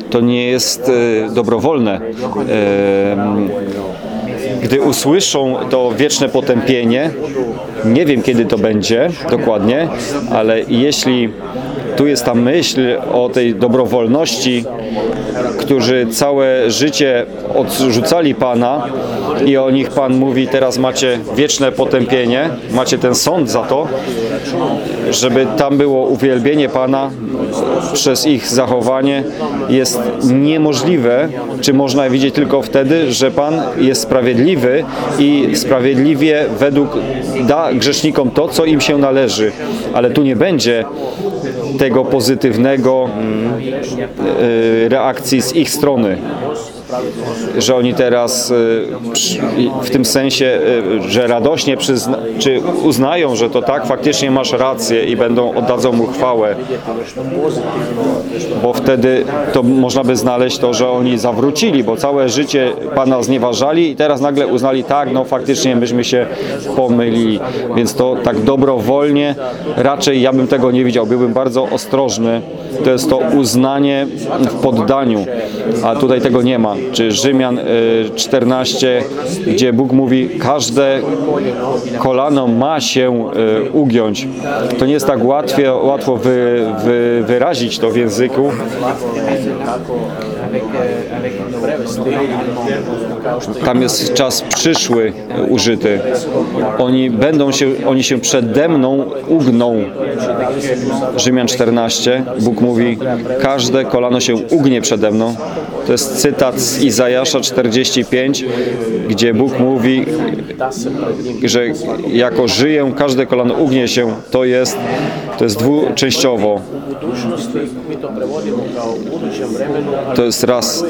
[SPEAKER 3] To
[SPEAKER 2] nie jest e, dobrowolne. E, Gdy usłyszą to wieczne potępienie, nie wiem kiedy to będzie dokładnie, ale jeśli tu jest ta myśl o tej dobrowolności, którzy całe życie odrzucali Pana i o nich Pan mówi, teraz macie wieczne potępienie, macie ten sąd za to, żeby tam było uwielbienie Pana przez ich zachowanie jest niemożliwe, czy można widzieć tylko wtedy, że Pan jest sprawiedliwy i sprawiedliwie według da grzesznikom to, co im się należy. Ale tu nie będzie tego pozytywnego e, reakcji z ich strony że oni teraz y, w tym sensie, y, że radośnie przyzna, czy uznają, że to tak, faktycznie masz rację i będą oddadzą mu chwałę. Bo wtedy to można by znaleźć to, że oni zawrócili, bo całe życie Pana znieważali i teraz nagle uznali, tak, no faktycznie myśmy się pomylili. Więc to tak dobrowolnie, raczej ja bym tego nie widział, byłbym bardzo ostrożny. To jest to uznanie w poddaniu, a tutaj tego nie ma. Czy Rzymian y, 14, gdzie Bóg mówi, każde kolano ma się y, ugiąć. To nie jest tak łatwie, łatwo wy, wy, wyrazić to w języku, tam jest czas przyszły e, użyty. Oni będą się, oni się przede mną ugną. Rzymian 14, Bóg mówi, każde kolano się ugnie przede mną. To jest cytat z Izajasza 45, gdzie Bóg mówi, że jako żyję, każde kolano ugnie się. To jest, to jest dwuczęściowo.
[SPEAKER 3] to
[SPEAKER 2] jest raz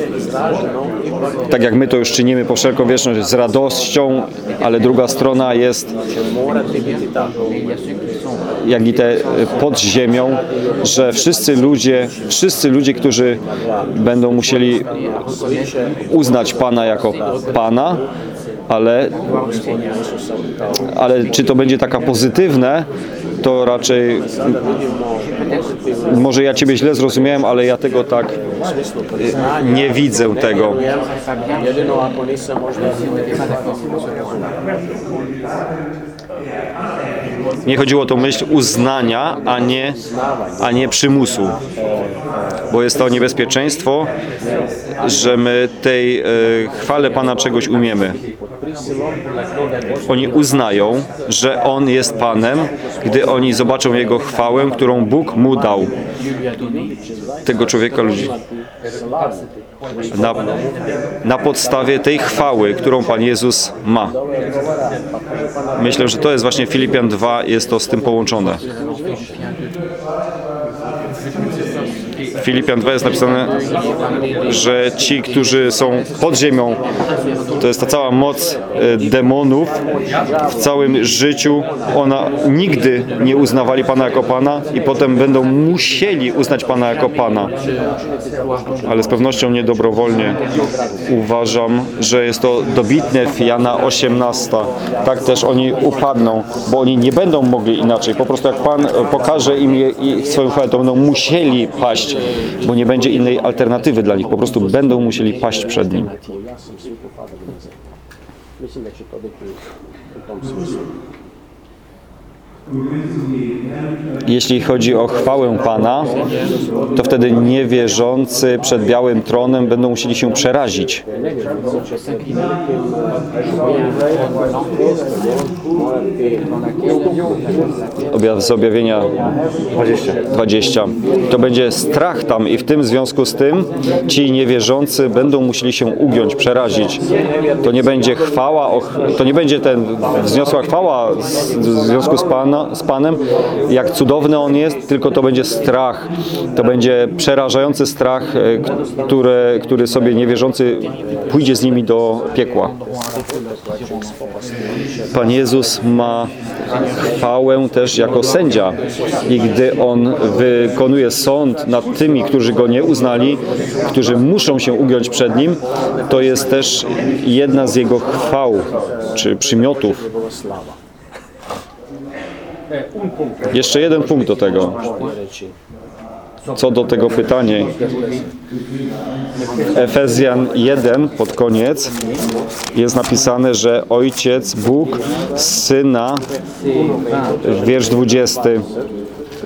[SPEAKER 2] tak jak my to już czynimy po wszelką wieczność z radością, ale druga strona jest jak i te e, pod ziemią, że wszyscy ludzie, wszyscy ludzie, którzy będą musieli uznać Pana jako Pana, ale, ale czy to będzie taka pozytywne, to raczej może ja Ciebie źle zrozumiałem, ale ja tego tak e, nie widzę tego. Nie chodziło o tą myśl uznania, a nie, a nie przymusu. bo jest to niebezpieczeństwo, że my tej e, chwale Pana czegoś umiemy. Oni uznają, że On jest Panem, gdy oni zobaczą Jego chwałę, którą Bóg mu dał. Tego człowieka ludzi. Na, na podstawie tej chwały, którą Pan Jezus ma. Myślę, że to jest właśnie Filipian 2, jest to z tym połączone. Filipian 2 jest napisane, że ci, którzy są pod ziemią, to jest ta cała moc e, demonów w całym życiu, ona nigdy nie uznawali Pana jako Pana i potem będą musieli uznać Pana jako Pana. Ale z pewnością nie dobrowolnie uważam, że jest to dobitne w Jana 18. Tak też oni upadną, bo oni nie będą mogli inaczej. Po prostu jak Pan pokaże im je, swoją chwałę, to będą musieli paść, bo nie będzie innej alternatywy dla nich. Po prostu będą musieli paść przed Nim.
[SPEAKER 3] Da će to biti u tom smislu.
[SPEAKER 2] Jeśli chodzi o chwałę Pana, to wtedy niewierzący przed białym tronem będą musieli się przerazić. Objaw z objawienia 20. 20. To będzie strach tam i w tym związku z tym ci niewierzący będą musieli się ugiąć, przerazić. To nie będzie chwała, to nie będzie ten wzniosła chwała w związku z, Pana, z Panem, jak cudowny On jest, tylko to będzie strach. To będzie przerażający strach, e, który, który sobie niewierzący pójdzie z nimi do piekła. Pan Jezus ma chwałę też jako sędzia i gdy On wykonuje sąd nad tymi, którzy Go nie uznali, którzy muszą się ugiąć przed Nim, to jest też jedna z Jego chwał, czy przymiotów. Jeszcze jeden punkt do tego. Co do tego pytania. Efezjan 1 pod koniec jest napisane, że Ojciec Bóg Syna, wiersz 20,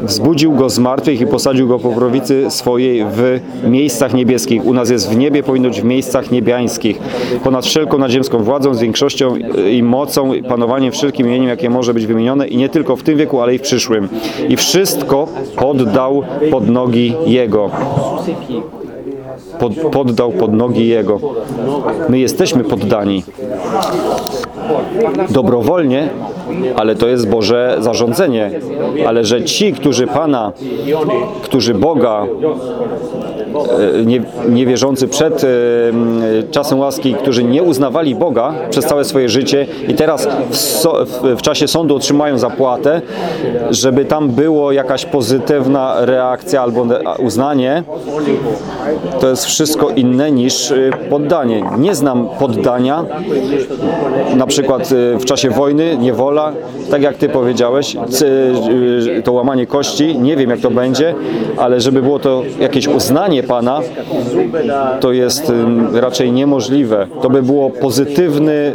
[SPEAKER 2] wzbudził go z martwych i posadził go po prawicy swojej w miejscach niebieskich. U nas jest w niebie, powinno być w miejscach niebiańskich. Ponad wszelką nadziemską władzą, z większością i mocą, panowaniem wszelkim imieniem, jakie może być wymienione i nie tylko w tym wieku, ale i w przyszłym. I wszystko poddał pod nogi Jego. Pod, poddał pod nogi Jego. My jesteśmy poddani dobrowolnie, ale to jest Boże zarządzenie. Ale że ci, którzy Pana, którzy Boga, e, nie, niewierzący przed e, czasem łaski, którzy nie uznawali Boga przez całe swoje życie i teraz w, so, w czasie sądu otrzymają zapłatę, żeby tam było jakaś pozytywna reakcja albo uznanie, to jest wszystko inne niż y, poddanie. Nie znam poddania, na przykład y, w czasie wojny, niewola, tak jak Ty powiedziałeś, y, to łamanie kości, nie wiem jak to będzie, ale żeby było to jakieś uznanie Pana, to jest raczej niemożliwe. To by było pozytywny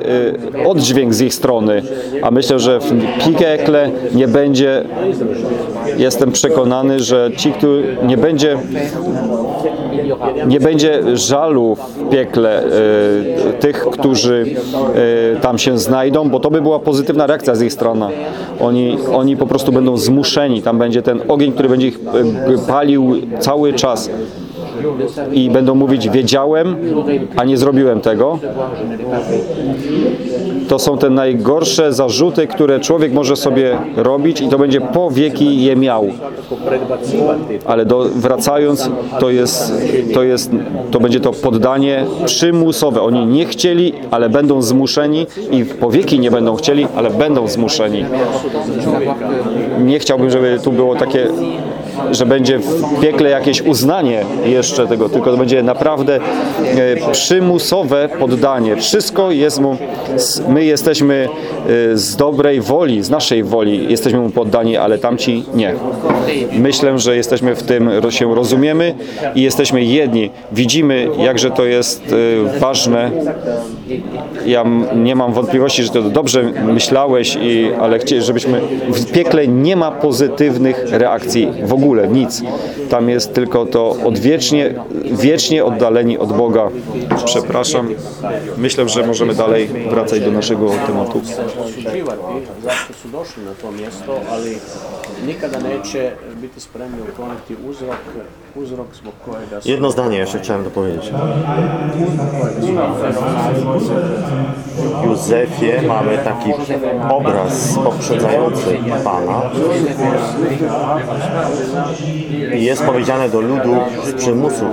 [SPEAKER 2] oddźwięk z ich strony, a myślę, że w piekle nie będzie, jestem przekonany, że ci, którzy nie będzie nie będzie żalu w piekle y, tych, którzy y, tam się znajdą, bo to by była pozytywna reakcja z ich strony. Oni, oni po prostu będą zmuszeni, tam będzie ten ogień, który będzie ich y, palił cały czas i będą mówić wiedziałem, a nie zrobiłem tego. To są te najgorsze zarzuty, które człowiek może sobie robić i to będzie po wieki je miał. Ale do, wracając, to jest, to jest, to będzie to poddanie przymusowe. Oni nie chcieli, ale będą zmuszeni i po wieki nie będą chcieli, ale będą zmuszeni. Nie chciałbym, żeby tu było takie że będzie w piekle jakieś uznanie jeszcze tego, tylko to będzie naprawdę e, przymusowe poddanie. Wszystko jest mu, my jesteśmy y, z dobrej woli, z naszej woli jesteśmy mu poddani, ale tamci nie. Myślę, że jesteśmy w tym, się rozumiemy i jesteśmy jedni. Widzimy, jakże to jest y, ważne. Ja nie mam wątpliwości, że to dobrze myślałeś, i, ale chcieli, żebyśmy w piekle nie ma pozytywnych reakcji w ogóle, nic. Tam jest tylko to odwiecznie, wiecznie oddaleni od Boga. Przepraszam. Myślę, że możemy dalej wracać do naszego tematu.
[SPEAKER 3] na to uzrok,
[SPEAKER 1] Jedno zdanie jeszcze chciałem dopowiedzieć. W Józefie mamy taki obraz poprzedzający Pana i jest powiedziane do ludu z przymusu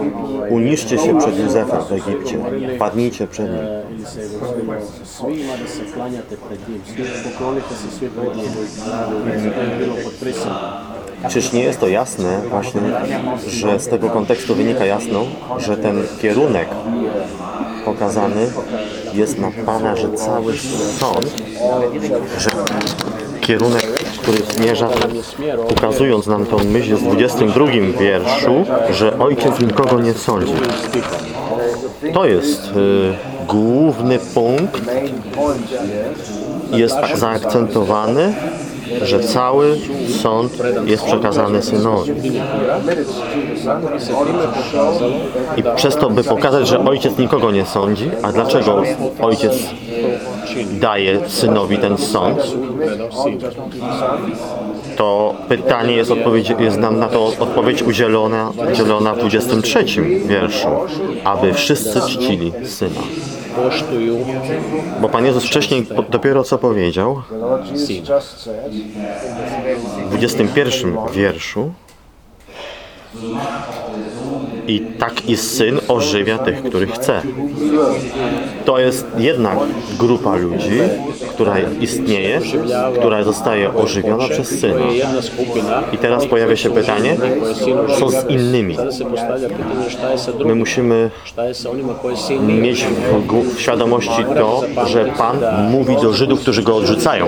[SPEAKER 1] uniszcie się przed Józefem w Egipcie, padnijcie przed nim.
[SPEAKER 3] poklonite se svi pred njim. To je pod prisilom.
[SPEAKER 1] Czyż nie jest to jasne właśnie, że z tego kontekstu wynika jasno, że ten kierunek pokazany jest na Pana, że cały sąd, że kierunek, który zmierza, ukazując nam tą myśl w 22 wierszu, że Ojciec nikogo nie sądzi. To jest y, główny punkt, jest zaakcentowany, że cały sąd jest przekazany synowi. I przez to, by pokazać, że ojciec nikogo nie sądzi, a dlaczego ojciec daje synowi ten sąd, to pytanie jest, jest nam na to odpowiedź udzielona, udzielona w 23 wierszu, aby wszyscy czcili syna.
[SPEAKER 3] Poštuju
[SPEAKER 1] Bo Pan Jezus wcześniej po- dopiero co powiedział, w 21 wierszu i tak i Syn ożywia tych, których chce. To jest jedna grupa ludzi, która istnieje, która zostaje ożywiona przez Syna. I teraz pojawia się pytanie, co z innymi? My musimy mieć w, świadomości to, że Pan mówi do Żydów, którzy go odrzucają.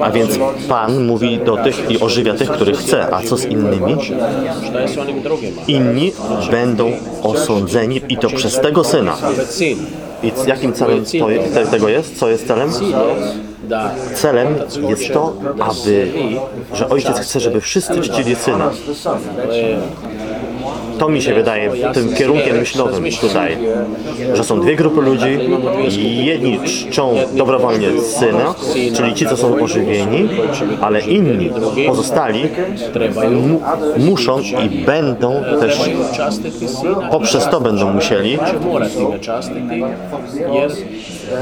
[SPEAKER 1] A więc Pan mówi do tych i ożywia tych, których chce. A co z innymi?
[SPEAKER 3] šta
[SPEAKER 1] Inni będą osądzeni i to przez tego Syna. I z jakim celem to, tego jest? Co jest celem? Celem jest to, aby, że Ojciec chce, żeby wszyscy czcili Syna. To mi się wydaje tym kierunkiem myślowym tutaj, że są dwie grupy ludzi. Jedni czczą dobrowolnie Syna, czyli ci, co są ożywieni, ale inni, pozostali, mu, muszą i będą też poprzez to będą musieli,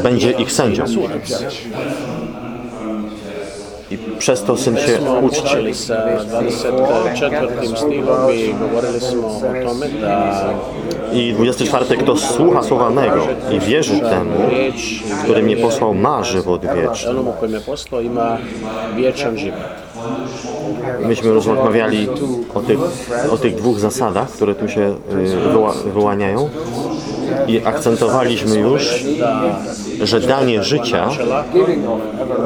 [SPEAKER 1] będzie ich sędzią. Przez to Syn się uczci.
[SPEAKER 3] počeli sa 24. stihom i govorili smo o tome da
[SPEAKER 1] I 24. Kto słucha słowa mego i wierzy temu, który mnie posłał, ma żywot wieczny. Myśmy rozmawiali o tych, o tych dwóch zasadach, które tu się wyła, wyłaniają i akcentowaliśmy już, że danie życia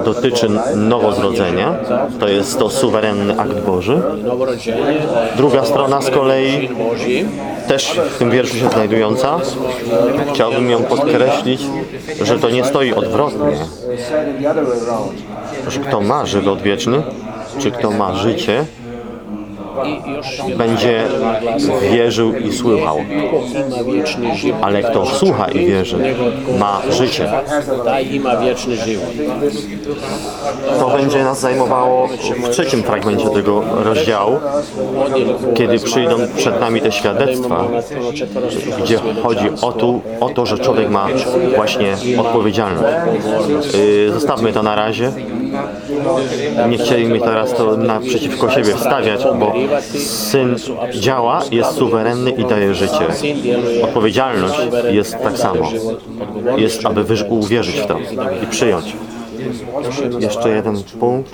[SPEAKER 1] dotyczy nowozrodzenia, to jest to suwerenny akt Boży. Druga strona z kolei też w tym wierszu się znajdująca. Chciałbym ją podkreślić, że to nie stoi odwrotnie, że kto ma żywot wieczny, czy kto ma życie, będzie wierzył i słuchał. Ale kto słucha i wierzy, ma życie. To będzie nas zajmowało w trzecim fragmencie tego rozdziału, kiedy przyjdą przed nami te świadectwa, gdzie chodzi o to, o to że człowiek ma właśnie odpowiedzialność. Yy, Zostawmy to na razie. Nie chcieliśmy teraz to naprzeciwko siebie wstawiać, bo Syn działa, jest suwerenny i daje życie. Odpowiedzialność jest tak samo. Jest, aby uwierzyć w to i przyjąć. Jeszcze jeden punkt.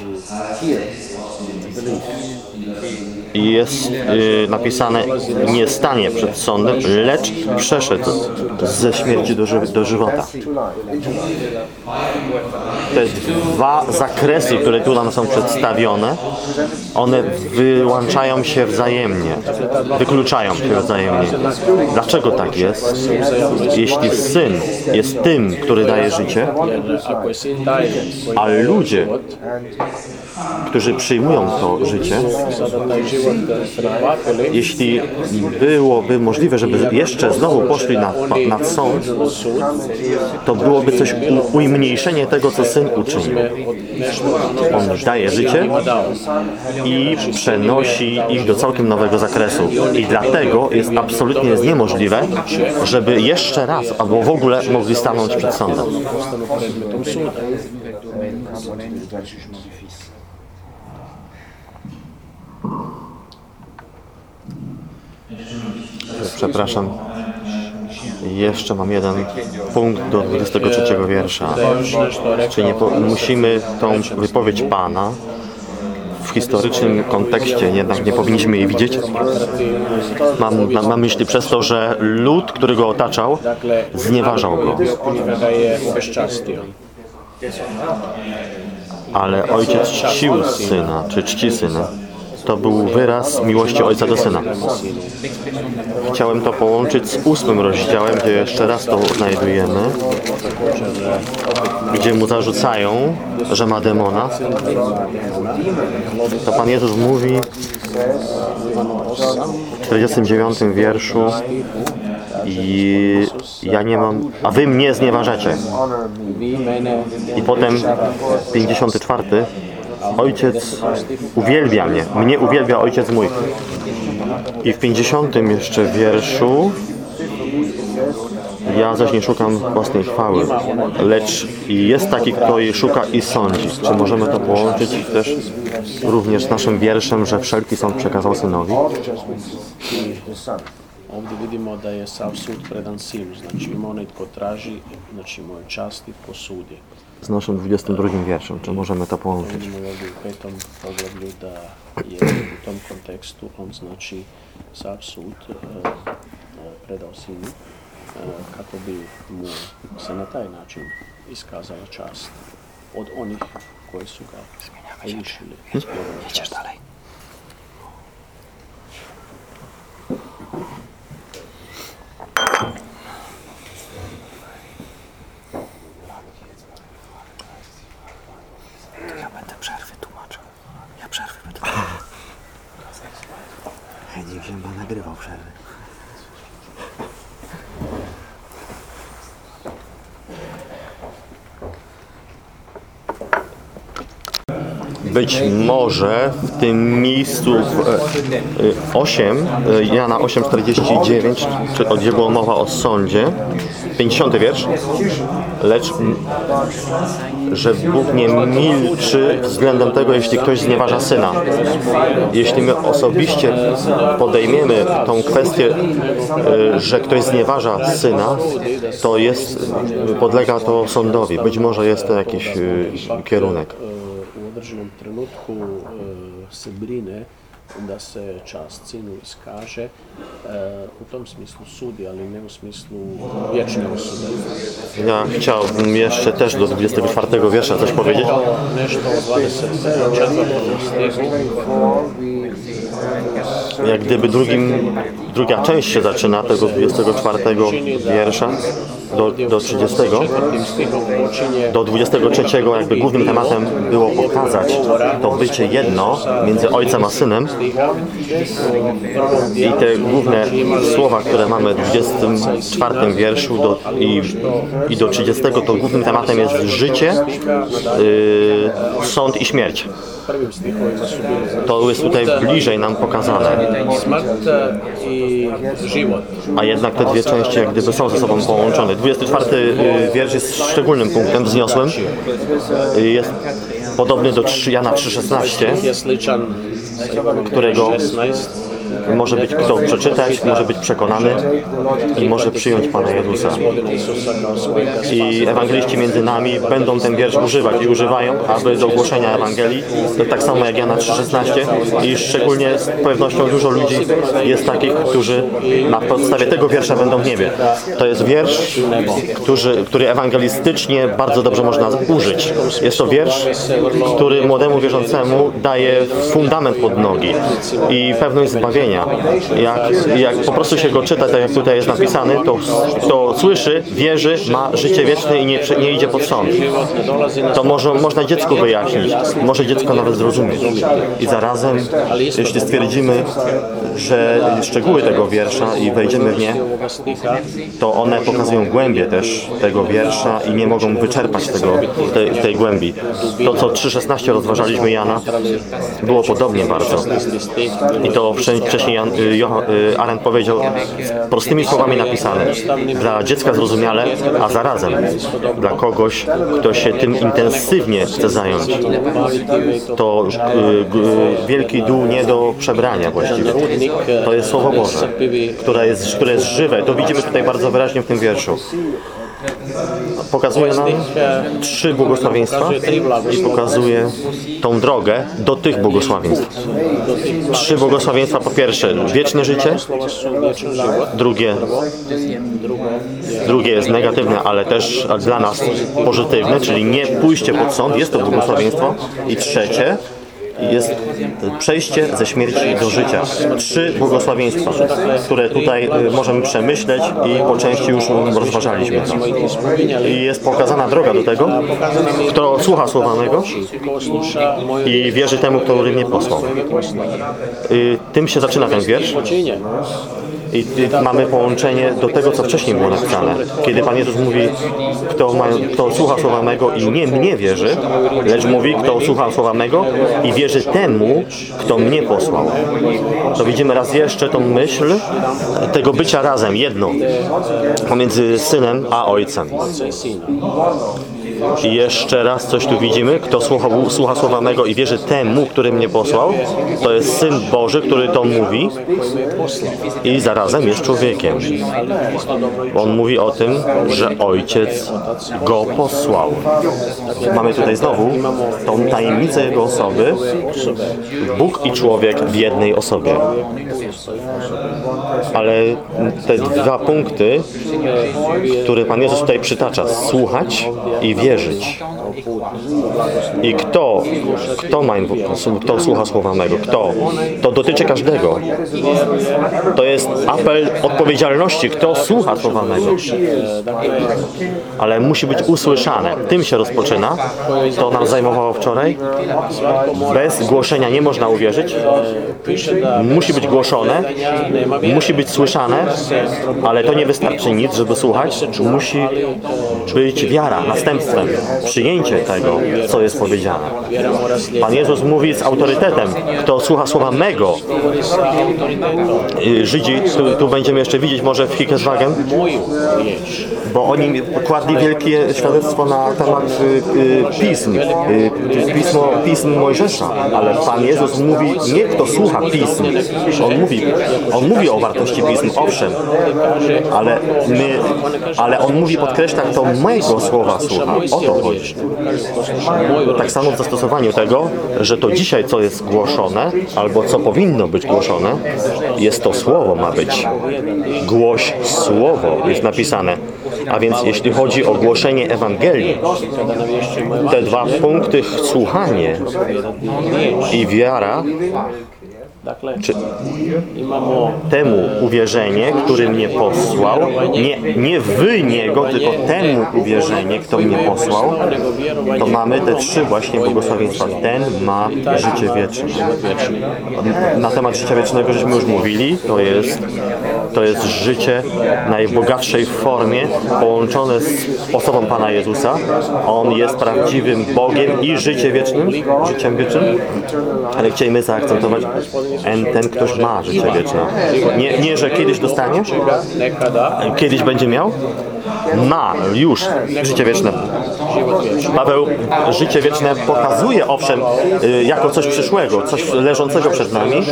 [SPEAKER 1] Jest y, napisane, nie stanie przed sądem, lecz przeszedł ze śmierci do, ży- do żywota. Te dwa zakresy, które tu nam są przedstawione, one wyłączają się wzajemnie, wykluczają się wzajemnie. Dlaczego tak jest? Jeśli syn jest tym, który daje życie, a ludzie, którzy przyjmują to życie, jeśli byłoby możliwe, żeby jeszcze znowu poszli nad, sąd, to byłoby coś ujmniejszenie tego, co syn uczynił. On daje
[SPEAKER 3] je
[SPEAKER 1] życie i przenosi ich do całkiem nowego zakresu. I dlatego jest absolutnie niemożliwe, żeby jeszcze raz albo w ogóle mogli stanąć przed sądem. Przepraszam. Jeszcze mam jeden punkt do 23 wiersza.
[SPEAKER 3] Da je još nešto rekao.
[SPEAKER 1] Czy nie po, musimy tą wypowiedź Pana w historycznym kontekście jednak nie powinniśmy jej widzieć? Mam na, na myśli przez to, że lud, który go otaczał, znieważał go. Ale ojciec czcił syna, czy czci syna. To był wyraz miłości ojca do syna. Chciałem to połączyć z ósmym rozdziałem, gdzie jeszcze raz to znajdujemy, gdzie mu zarzucają, że ma demona. To Pan Jezus mówi w 49 wierszu i ja nie mam, a wy mnie znieważacie. I potem 54. Ojciec uwielbia mnie. Mnie uwielbia ojciec mój. I w 50 jeszcze wierszu ja zaś nie szukam własnej chwały, lecz jest taki, kto jej szuka i sądzi. Czy możemy to połączyć też również z naszym wierszem, że wszelki sąd przekazał synowi?
[SPEAKER 3] Ovdje vidimo da je sav sud predan sinu, znači ima onaj tko traži, znači moje časti posudi.
[SPEAKER 1] Z naszym 22 wierszem. Czy możemy to połączyć?
[SPEAKER 3] Da u tom kontekstu on znači sav sud e, e, predao sinu e, kako bi mu se na taj način iskazala čast od onih koji su ga lišili. Jećeš dalej.
[SPEAKER 1] Ja Niech się ma nagrywał przerwy. Być może w tym miejscu w, e, e, 8, e, Jana 8,49, czy gdzie była mowa o sądzie, 50 wiersz, lecz że Bóg nie milczy względem tego, jeśli ktoś znieważa syna. Jeśli my osobiście podejmiemy tą kwestię, e, że ktoś znieważa syna, to jest, podlega to sądowi. Być może jest to jakiś e, kierunek.
[SPEAKER 3] Određenom trenutku e, se brine da se čast sinu iskaže, e, u tom smislu sudi, ali ne u smislu vječne osude.
[SPEAKER 1] Ja chciałbym jeszcze też do 24 wiersza coś powiedzieć.
[SPEAKER 3] Nešto u 24. stihu
[SPEAKER 1] Jak gdyby drugim, druga część się zaczyna tego 24 wiersza do, do 30.
[SPEAKER 3] četvrtim stihom počinje
[SPEAKER 1] Do 23 jakby głównym tematem było pokazać to bycie jedno między ojcem a synem i te główne słowa, które mamy w 24 wierszu do, i, i do 30 to głównym tematem jest życie, yy, sąd i śmierć. To jest tutaj bliżej nam pokazane. A jednak te dwie części jak gdyby są ze sobą połączone. 24 y, wiersz jest szczególnym punktem wzniosłym. Jest podobny do 3 Jana 3,16.
[SPEAKER 3] Je sličan
[SPEAKER 1] Którego-
[SPEAKER 3] 16
[SPEAKER 1] może być kto przeczytać, może być przekonany i może przyjąć Pana Jezusa. I ewangeliści między nami będą ten wiersz używać i używają, aby do głoszenia Ewangelii, tak samo jak Jana 3,16 i szczególnie z pewnością dużo ludzi jest takich, którzy na podstawie tego wiersza będą w niebie. To jest wiersz, który, który ewangelistycznie bardzo dobrze można użyć. Jest to wiersz, który młodemu wierzącemu daje fundament pod nogi i pewność zbawienia. Jak, jak po prostu się go czyta, tak jak tutaj jest napisane, to, to słyszy, wierzy, ma życie wieczne i nie, nie idzie pod sąd. To może, można dziecku wyjaśnić, może dziecko nawet zrozumieć. I zarazem, jeśli stwierdzimy, że szczegóły tego wiersza i wejdziemy w nie, to one pokazują głębię też tego wiersza i nie mogą wyczerpać tego, tej, tej głębi. To, co 3.16 rozważaliśmy Jana, było podobnie bardzo.
[SPEAKER 3] 16 stih
[SPEAKER 1] I to wcze- wcześniej Jan, y, Johan, y, Arendt powiedział prostymi słowami napisane. Dla dziecka zrozumiale, a zarazem dla kogoś, kto się tym intensywnie chce zająć.
[SPEAKER 3] to
[SPEAKER 1] y, wielki dół nie do przebrania właściwie. To jest Słowo Boże, które jest, które jest żywe. To widzimy tutaj bardzo wyraźnie w tym wierszu. Pokazuje nam trzy błogosławieństwa i pokazuje tą drogę do tych błogosławieństw. Trzy błogosławieństwa. Po pierwsze wieczne życie, drugie, drugie jest negatywne, ale też dla nas pozytywne, czyli nie pójście pod sąd, jest to błogosławieństwo. I trzecie jest przejście ze śmierci do życia. Trzy błogosławieństwa, które tutaj y, możemy przemyśleć i po części już rozważaliśmy. I jest pokazana droga do tego, kto słucha słowa mego i wierzy temu, który mnie posłał. Y, Tym się zaczyna ten wiersz. I mamy połączenie do tego, co wcześniej było napisane. Kiedy Pan Jezus mówi, kto, ma, kto słucha słowa mego i nie mnie wierzy, lecz mówi, kto słucha słowa mego i wierzy temu, kto mnie posłał. To widzimy raz jeszcze tą myśl tego bycia razem, jedno, pomiędzy Synem a Ojcem. Jeszcze raz coś tu widzimy. Kto słucha, słucha słowa mego i wierzy temu, który mnie posłał, to jest Syn Boży, który to mówi i zarazem jest człowiekiem. On mówi o tym, że Ojciec go posłał. Mamy tutaj znowu tą tajemnicę Jego osoby, Bóg i człowiek w jednej osobie. Ale te dwa punkty, które Pan Jezus tutaj przytacza, słuchać i wierzyć. I kto, kto, ma, kto słucha słowa mego? Kto? To dotyczy każdego. To jest apel odpowiedzialności, kto słucha słowa mego. Ale musi być usłyszane. Tym się rozpoczyna. To nam zajmowało wczoraj. Bez głoszenia nie można uwierzyć. Musi być głoszone, musi być słyszane, ale to nie wystarczy nic, żeby słuchać. Musi być wiara następstwem, przyjęcie tego, co jest powiedziane. Pan Jezus mówi z autorytetem, kto słucha słowa mego. Y, Żydzi, tu, tu będziemy jeszcze widzieć może w Hikeswagen, bo oni kładli wielkie świadectwo na temat y, y, pism, y, pismo, pism Mojżesza, ale Pan Jezus mówi nie kto słucha pism, on mówi, on mówi o wartości pism, owszem, ale my, ale on mówi, podkreśla kto mojego słowa słucha, o to chodzi. Tak samo w zastosowaniu tego, że to dzisiaj co jest głoszone, albo co powinno być głoszone, jest to słowo ma być. Głoś słowo jest napisane. A więc jeśli chodzi o głoszenie Ewangelii, te dwa punkty, słuchanie i wiara, czy temu uwierzenie, który mnie posłał, nie, nie wy niego, tylko temu uwierzenie, kto mnie posłał, to mamy te trzy właśnie błogosławieństwa. Ten ma życie wieczne. Na temat życia wiecznego żeśmy już mówili. To jest, to jest życie w najbogatszej formie, połączone z osobą Pana Jezusa. On jest prawdziwym Bogiem i życie wiecznym, życiem wiecznym. Ale chcielibyśmy zaakcentować, en, ten ktoś ma życie wieczne. Nie, nie, że kiedyś dostanie,
[SPEAKER 3] nekada
[SPEAKER 1] kiedyś będzie miał, ma już życie wieczne. Paweł życie wieczne pokazuje owszem y, jako coś przyszłego, coś leżącego przed nami,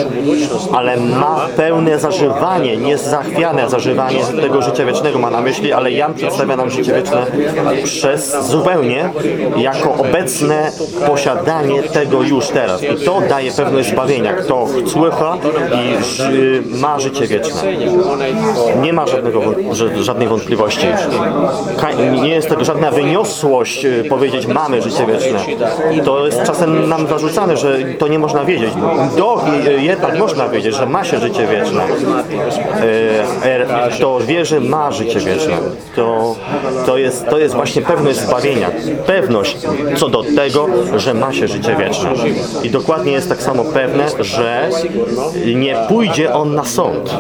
[SPEAKER 1] ale ma pełne zażywanie, niezachwiane zażywanie tego życia wiecznego ma na myśli, ale Jan przedstawia nam życie wieczne przez zupełnie jako obecne posiadanie tego już teraz. I to daje pewność zbawienia. Kto słucha i ma życie wieczne. Nie ma żadnego, żadnej wątpliwości. Nie jest tego żadna wyniosłość y, powiedzieć mamy życie wieczne. To jest czasem nam zarzucane, że to nie można wiedzieć. Do, y, jednak można wiedzieć, że ma się życie wieczne. Y, er, Kto wierzy, ma życie wieczne. To, to, jest, to jest właśnie pewność zbawienia. Pewność co do tego, że ma się życie wieczne. I dokładnie jest tak samo pewne, że nie pójdzie on na sąd.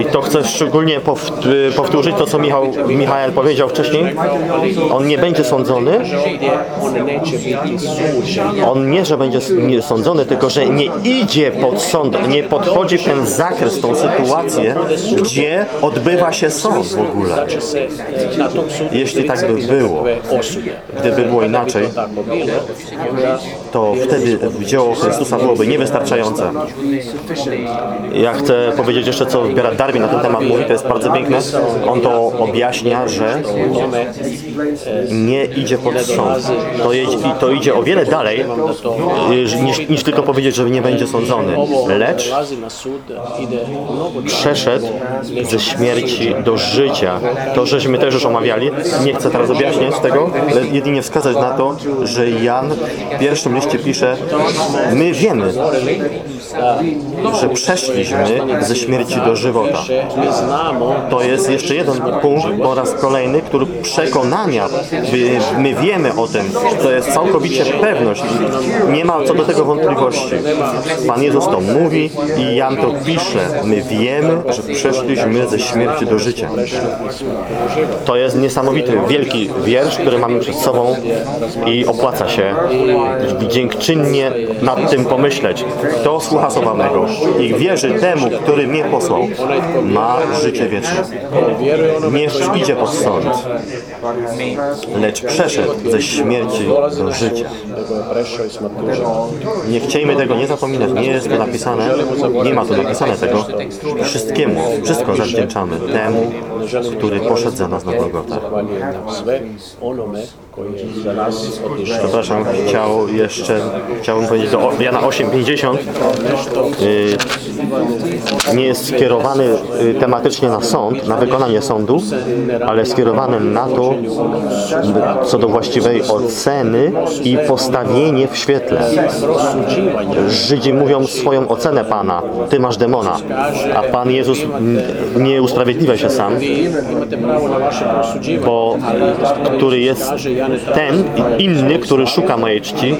[SPEAKER 1] I to chcę szczególnie powt- powtórzyć to, co Michał, Michał powiedział wcześniej. On nie będzie sądzony,
[SPEAKER 3] on
[SPEAKER 1] nie, że będzie sądzony, tylko że nie idzie pod sąd, nie podchodzi ten zakres, tą sytuację, gdzie odbywa się sąd w ogóle. Jeśli tak by było, gdyby było inaczej,
[SPEAKER 3] To
[SPEAKER 1] wtedy dzieło Chrystusa byłoby niewystarczające. Ja chcę powiedzieć jeszcze, co Darwin na ten temat mówi, to jest bardzo piękne. On to objaśnia, że nie idzie pod sąd. To, to idzie o wiele dalej y, niż, niż tylko powiedzieć, że nie będzie sądzony. Lecz przeszedł ze śmierci do życia. To, żeśmy też już omawiali. Nie chcę teraz objaśniać tego, ale jedynie wskazać na to, że Jan w pierwszym liście pisze my wiemy, że przeszliśmy ze śmierci do żywota. To jest jeszcze jeden punkt po raz kolejny, który przekonania, my, my wiemy o tym, to jest całkowicie pewność, nie ma co do tego wątpliwości. Pan Jezus to mówi i Jan to pisze. My wiemy, że przeszliśmy ze śmierci do życia. To jest niesamowity, wielki wiersz, który mamy przed sobą i opłaca się dziękczynnie nad tym pomyśleć. Kto słucha słowa mego i wierzy temu, który mnie posłał, ma życie wieczne. Nie idzie pod sąd, lecz przeszedł ze śmierci do życia. Nie chciejmy tego nie zapominać, nie jest to napisane, nie ma tu napisane tego. Wszystkiemu, wszystko zawdzięczamy temu, który poszedł za nas na Golgotę. Przepraszam, chciał jeszcze, chciałbym powiedzieć do Jana 8,50 y, nie jest skierowany y, tematycznie na sąd, na wykonanie sądu, ale skierowany na to, co do właściwej oceny i postawienie w świetle. Żydzi mówią swoją ocenę Pana, Ty masz demona, a Pan Jezus nie usprawiedliwia się sam, bo który jest ten inny, który szuka mojej czci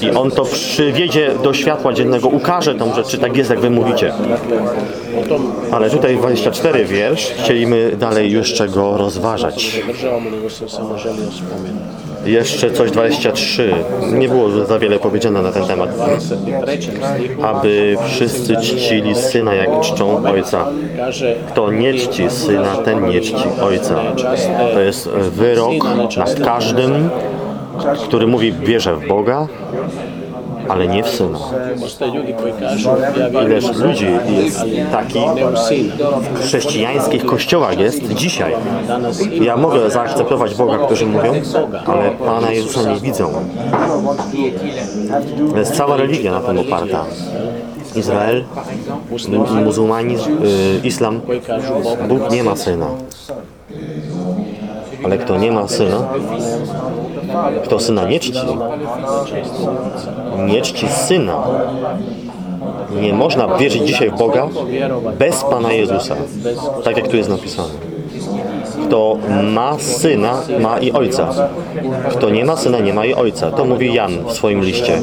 [SPEAKER 1] i on to przywiedzie do światła dziennego, ukaże tą rzecz, czy tak jest, jak wy mówicie. Ale tutaj 24 wiersz, chcielibyśmy dalej jeszcze go rozważać. Jeszcze coś 23. Nie było za wiele powiedziane na ten temat.
[SPEAKER 3] U 23. stihu
[SPEAKER 1] Aby wszyscy czcili syna, jak czczą ojca. Kto nie czci syna, ten nie czci ojca. To jest wyrok nad każdym, który mówi wierzę w Boga, ale nie w syna. Ileż ludzi jest taki
[SPEAKER 3] ne u sina.
[SPEAKER 1] w chrześcijańskich kościołach jest dzisiaj. Ja mogę zaakceptować Boga, którzy mówią, ale Pana Jezusa nie widzą. To jest cała religia na tym oparta. Izrael, mu- muzułmani, y, islam, Bóg nie ma syna. Ale kto nie ma syna, kto syna nie czci, nie czci syna. Nie można wierzyć dzisiaj w Boga bez Pana Jezusa. Tak jak tu jest napisane. Kto ma syna, ma i ojca. Kto nie ma syna, nie ma i ojca. To mówi Jan w swoim liście.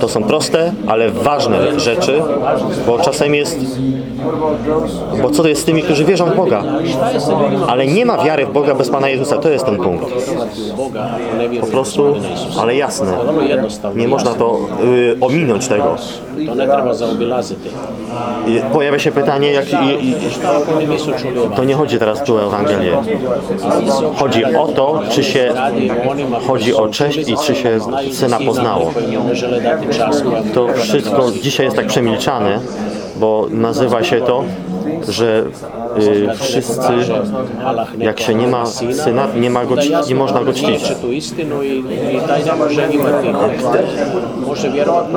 [SPEAKER 1] To są proste, ale ważne rzeczy, bo czasem jest. Bo co to jest z tymi, którzy wierzą w Boga, ale nie ma wiary w Boga bez Pana Jezusa? To jest ten punkt. Po prostu, ale jasne. Nie można to y, ominąć tego.
[SPEAKER 3] To ne treba zaobilaziti.
[SPEAKER 1] Pojawia się pytanie, jak, i, i, to nie chodzi teraz tu o Ewangelię. Chodzi o to, czy się chodzi o cześć i czy się Syna poznało. To wszystko dzisiaj jest tak przemilczane, bo nazywa się to, że wszyscy, jak się nie ma Syna, nie, ma go, nie można go czcić.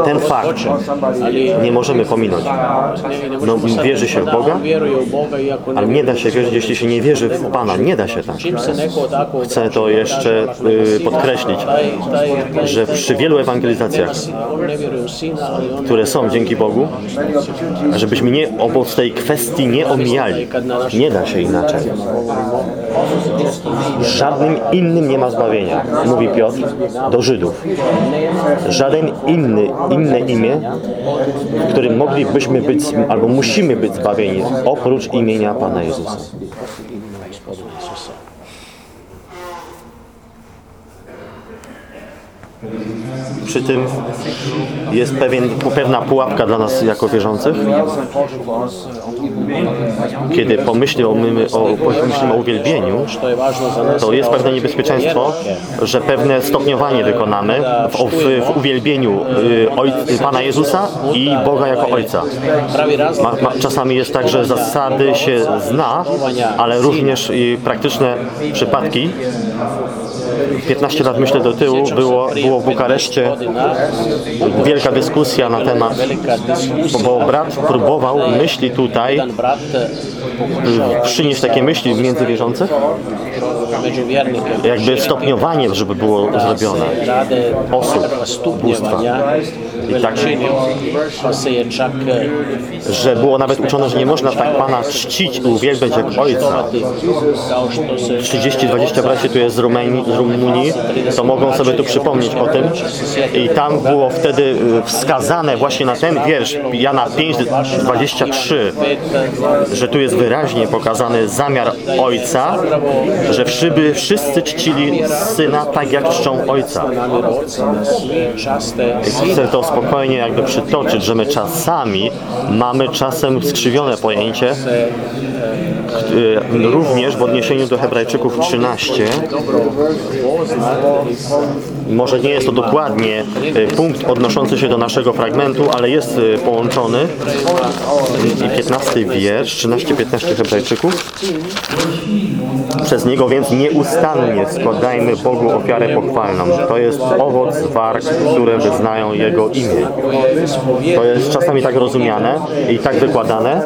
[SPEAKER 1] Ten fakt nie możemy pominąć. No, wierzy się w Boga, Ale nie da się wierzyć, jeśli się nie wierzy w Pana. Nie da się tak. Chcę to jeszcze y, podkreślić, że przy wielu ewangelizacjach, które są dzięki Bogu, żebyśmy nie obok tej kwestii nie omijali. Nie da się inaczej. Żadnym innym nie ma zbawienia, mówi Piotr do Żydów. Żaden inny, inne imię, w którym moglibyśmy być albo musimy być zbawieni, oprócz imienia Pana Jezusa.
[SPEAKER 3] imena gospodina Isusa.
[SPEAKER 1] Przy tym jest pewien, pewna pułapka dla nas jako wierzących. Kiedy pomyślimy o, pomyślimy o uwielbieniu, to jest pewne niebezpieczeństwo, że pewne stopniowanie wykonamy w, w, w uwielbieniu y, oj, Pana Jezusa i Boga jako Ojca. Ma, ma, czasami jest tak, że zasady się zna, ale również i praktyczne przypadki. 15 lat myślę do tyłu było, było w Bukareszcie. Wielka dyskusja na temat, bo brat próbował myśli tutaj
[SPEAKER 3] pokušao
[SPEAKER 1] przynieść takie myśli między wierzących,
[SPEAKER 3] među vjernikiem
[SPEAKER 1] jakby stopniowanie, żeby było zrobione. osób,
[SPEAKER 3] stupnjevanja
[SPEAKER 1] I tak,
[SPEAKER 3] čak
[SPEAKER 1] że było nawet uczone, że nie można tak Pana czcić i uwielbiać jak Ojca.
[SPEAKER 3] štovati kao što se
[SPEAKER 1] 30-20 braci tu jest z Rumunii, z Rumunii, to mogą sobie tu przypomnieć o tym. I tam było wtedy y, wskazane właśnie na ten wiersz Jana 5:23, że tu jest wyraźnie pokazany zamiar Ojca, że wszyscy, wszyscy czcili Syna tak jak czczą Ojca.
[SPEAKER 3] časte
[SPEAKER 1] Chcę to spokojnie jakby przytoczyć, że my czasami mamy czasem skrzywione pojęcie, również w odniesieniu do Hebrajczyków 13. Może nie jest to dokładnie y, punkt odnoszący się do naszego fragmentu, ale jest y, połączony. I 15 wiersz, 13-15 Hebrajczyków. Przez niego więc nieustannie składajmy Bogu ofiarę pochwalną. To jest owoc warg, które wyznają Jego imię. To jest czasami tak rozumiane i tak wykładane,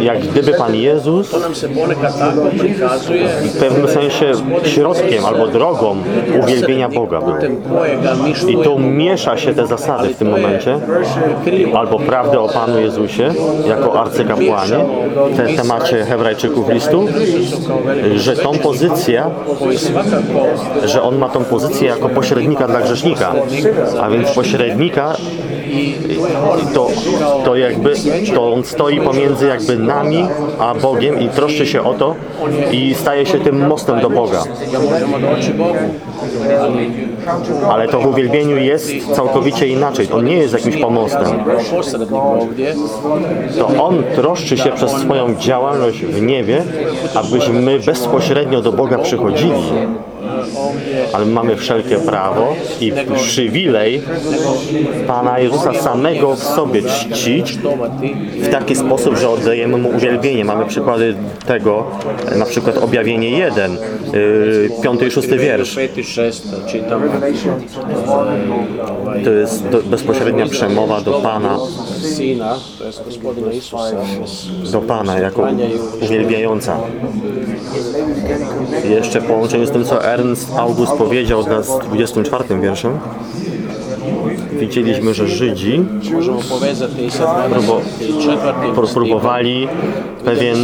[SPEAKER 1] jak gdyby Pan Jezus
[SPEAKER 3] nam se ponekad tako prikazuje
[SPEAKER 1] w pewnym sensie środkiem albo drogą uwielbienia Boga był. I tu miesza się te zasady w tym momencie, albo prawdę o Panu Jezusie jako arcykapłanie, w temacie Hebrajczyków listu, że tą pozycję, że on ma tą pozycję jako pośrednika dla grzesznika, a więc pośrednika to, to jakby to on stoi pomiędzy jakby nami a Bogiem i troszczy się o to i staje się tym mostem do Boga. Ale to w uwielbieniu jest całkowicie inaczej. On nie jest jakimś pomostem. To On troszczy się przez swoją działalność w niebie, abyśmy bezpośrednio do Boga przychodzili. Ale mamy wszelkie prawo i przywilej Pana Jezusa samego w sobie czcić w taki sposób, że oddajemy Mu uwielbienie. Mamy przykłady tego, na przykład objawienie 1, yy, 5 i 6 wiersz.
[SPEAKER 3] 5 i 6 čitam ovaj,
[SPEAKER 1] To jest bezpośrednia przemowa do Pana, do Pana jako uwielbiająca. Jeszcze w połączeniu z tym, co Ernst August powiedział nas w 24 wierszem, widzieliśmy, że Żydzi
[SPEAKER 3] možemo povezati i sa
[SPEAKER 1] Próbo-
[SPEAKER 3] 24.
[SPEAKER 1] pró- próbowali pewien,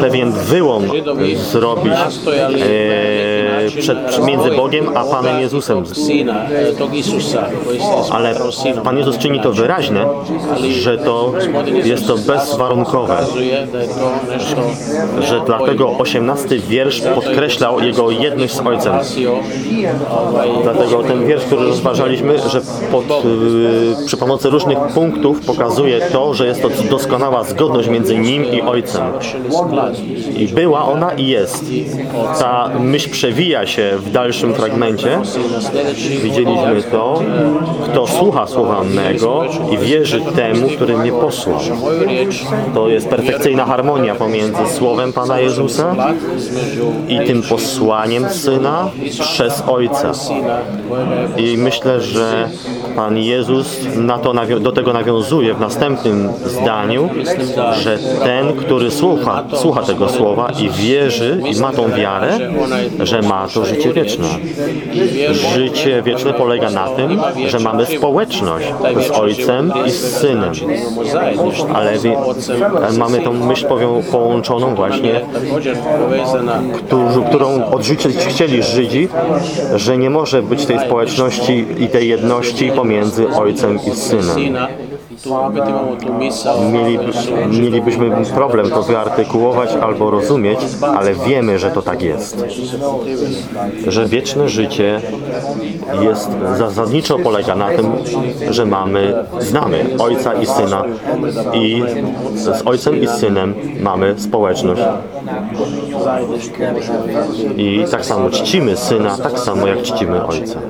[SPEAKER 1] pewien wyłom zrobić e, przed, między Bogiem a Panem Jezusem. Ale Pan Jezus czyni to wyraźne, że to jest to bezwarunkowe. Że dlatego 18 wiersz podkreślał jego jedność z Ojcem. Dlatego ten wiersz, który rozważaliśmy, że pod, y, przy pomocy różnych punktów pokazuje to, że jest to doskonała zgodność między nim i Ojcem. I była ona i jest. Ta myśl przewija się w dalszym fragmencie. Widzieliśmy to, kto słucha słowa mego i wierzy temu, który mnie posłał. To jest perfekcyjna harmonia pomiędzy słowem Pana Jezusa i tym posłaniem Syna przez Ojca. I myślę, że Pan Jezus na to do tego nawiązuje w następnym zdaniu, że ten, który słucha, słucha tego słowa i wierzy i ma tą wiarę, że ma to życie wieczne. Życie wieczne polega na tym, że mamy społeczność z Ojcem i z Synem. Ale mamy tą myśl połączoną właśnie którą odrzucić chcieli Żydzi, że nie może być tej społeczności i tej jedności pomiędzy Ojcem i Synem.
[SPEAKER 3] Tu tu misao
[SPEAKER 1] Mieli, mielibyśmy problem to wyartykułować albo rozumieć, ale wiemy, że to tak jest. Że wieczne życie jest zasadniczo polega na tym, że mamy, znamy Ojca i Syna i z Ojcem i z Synem mamy społeczność. I tak samo czcimy Syna, tak samo jak czcimy Ojca.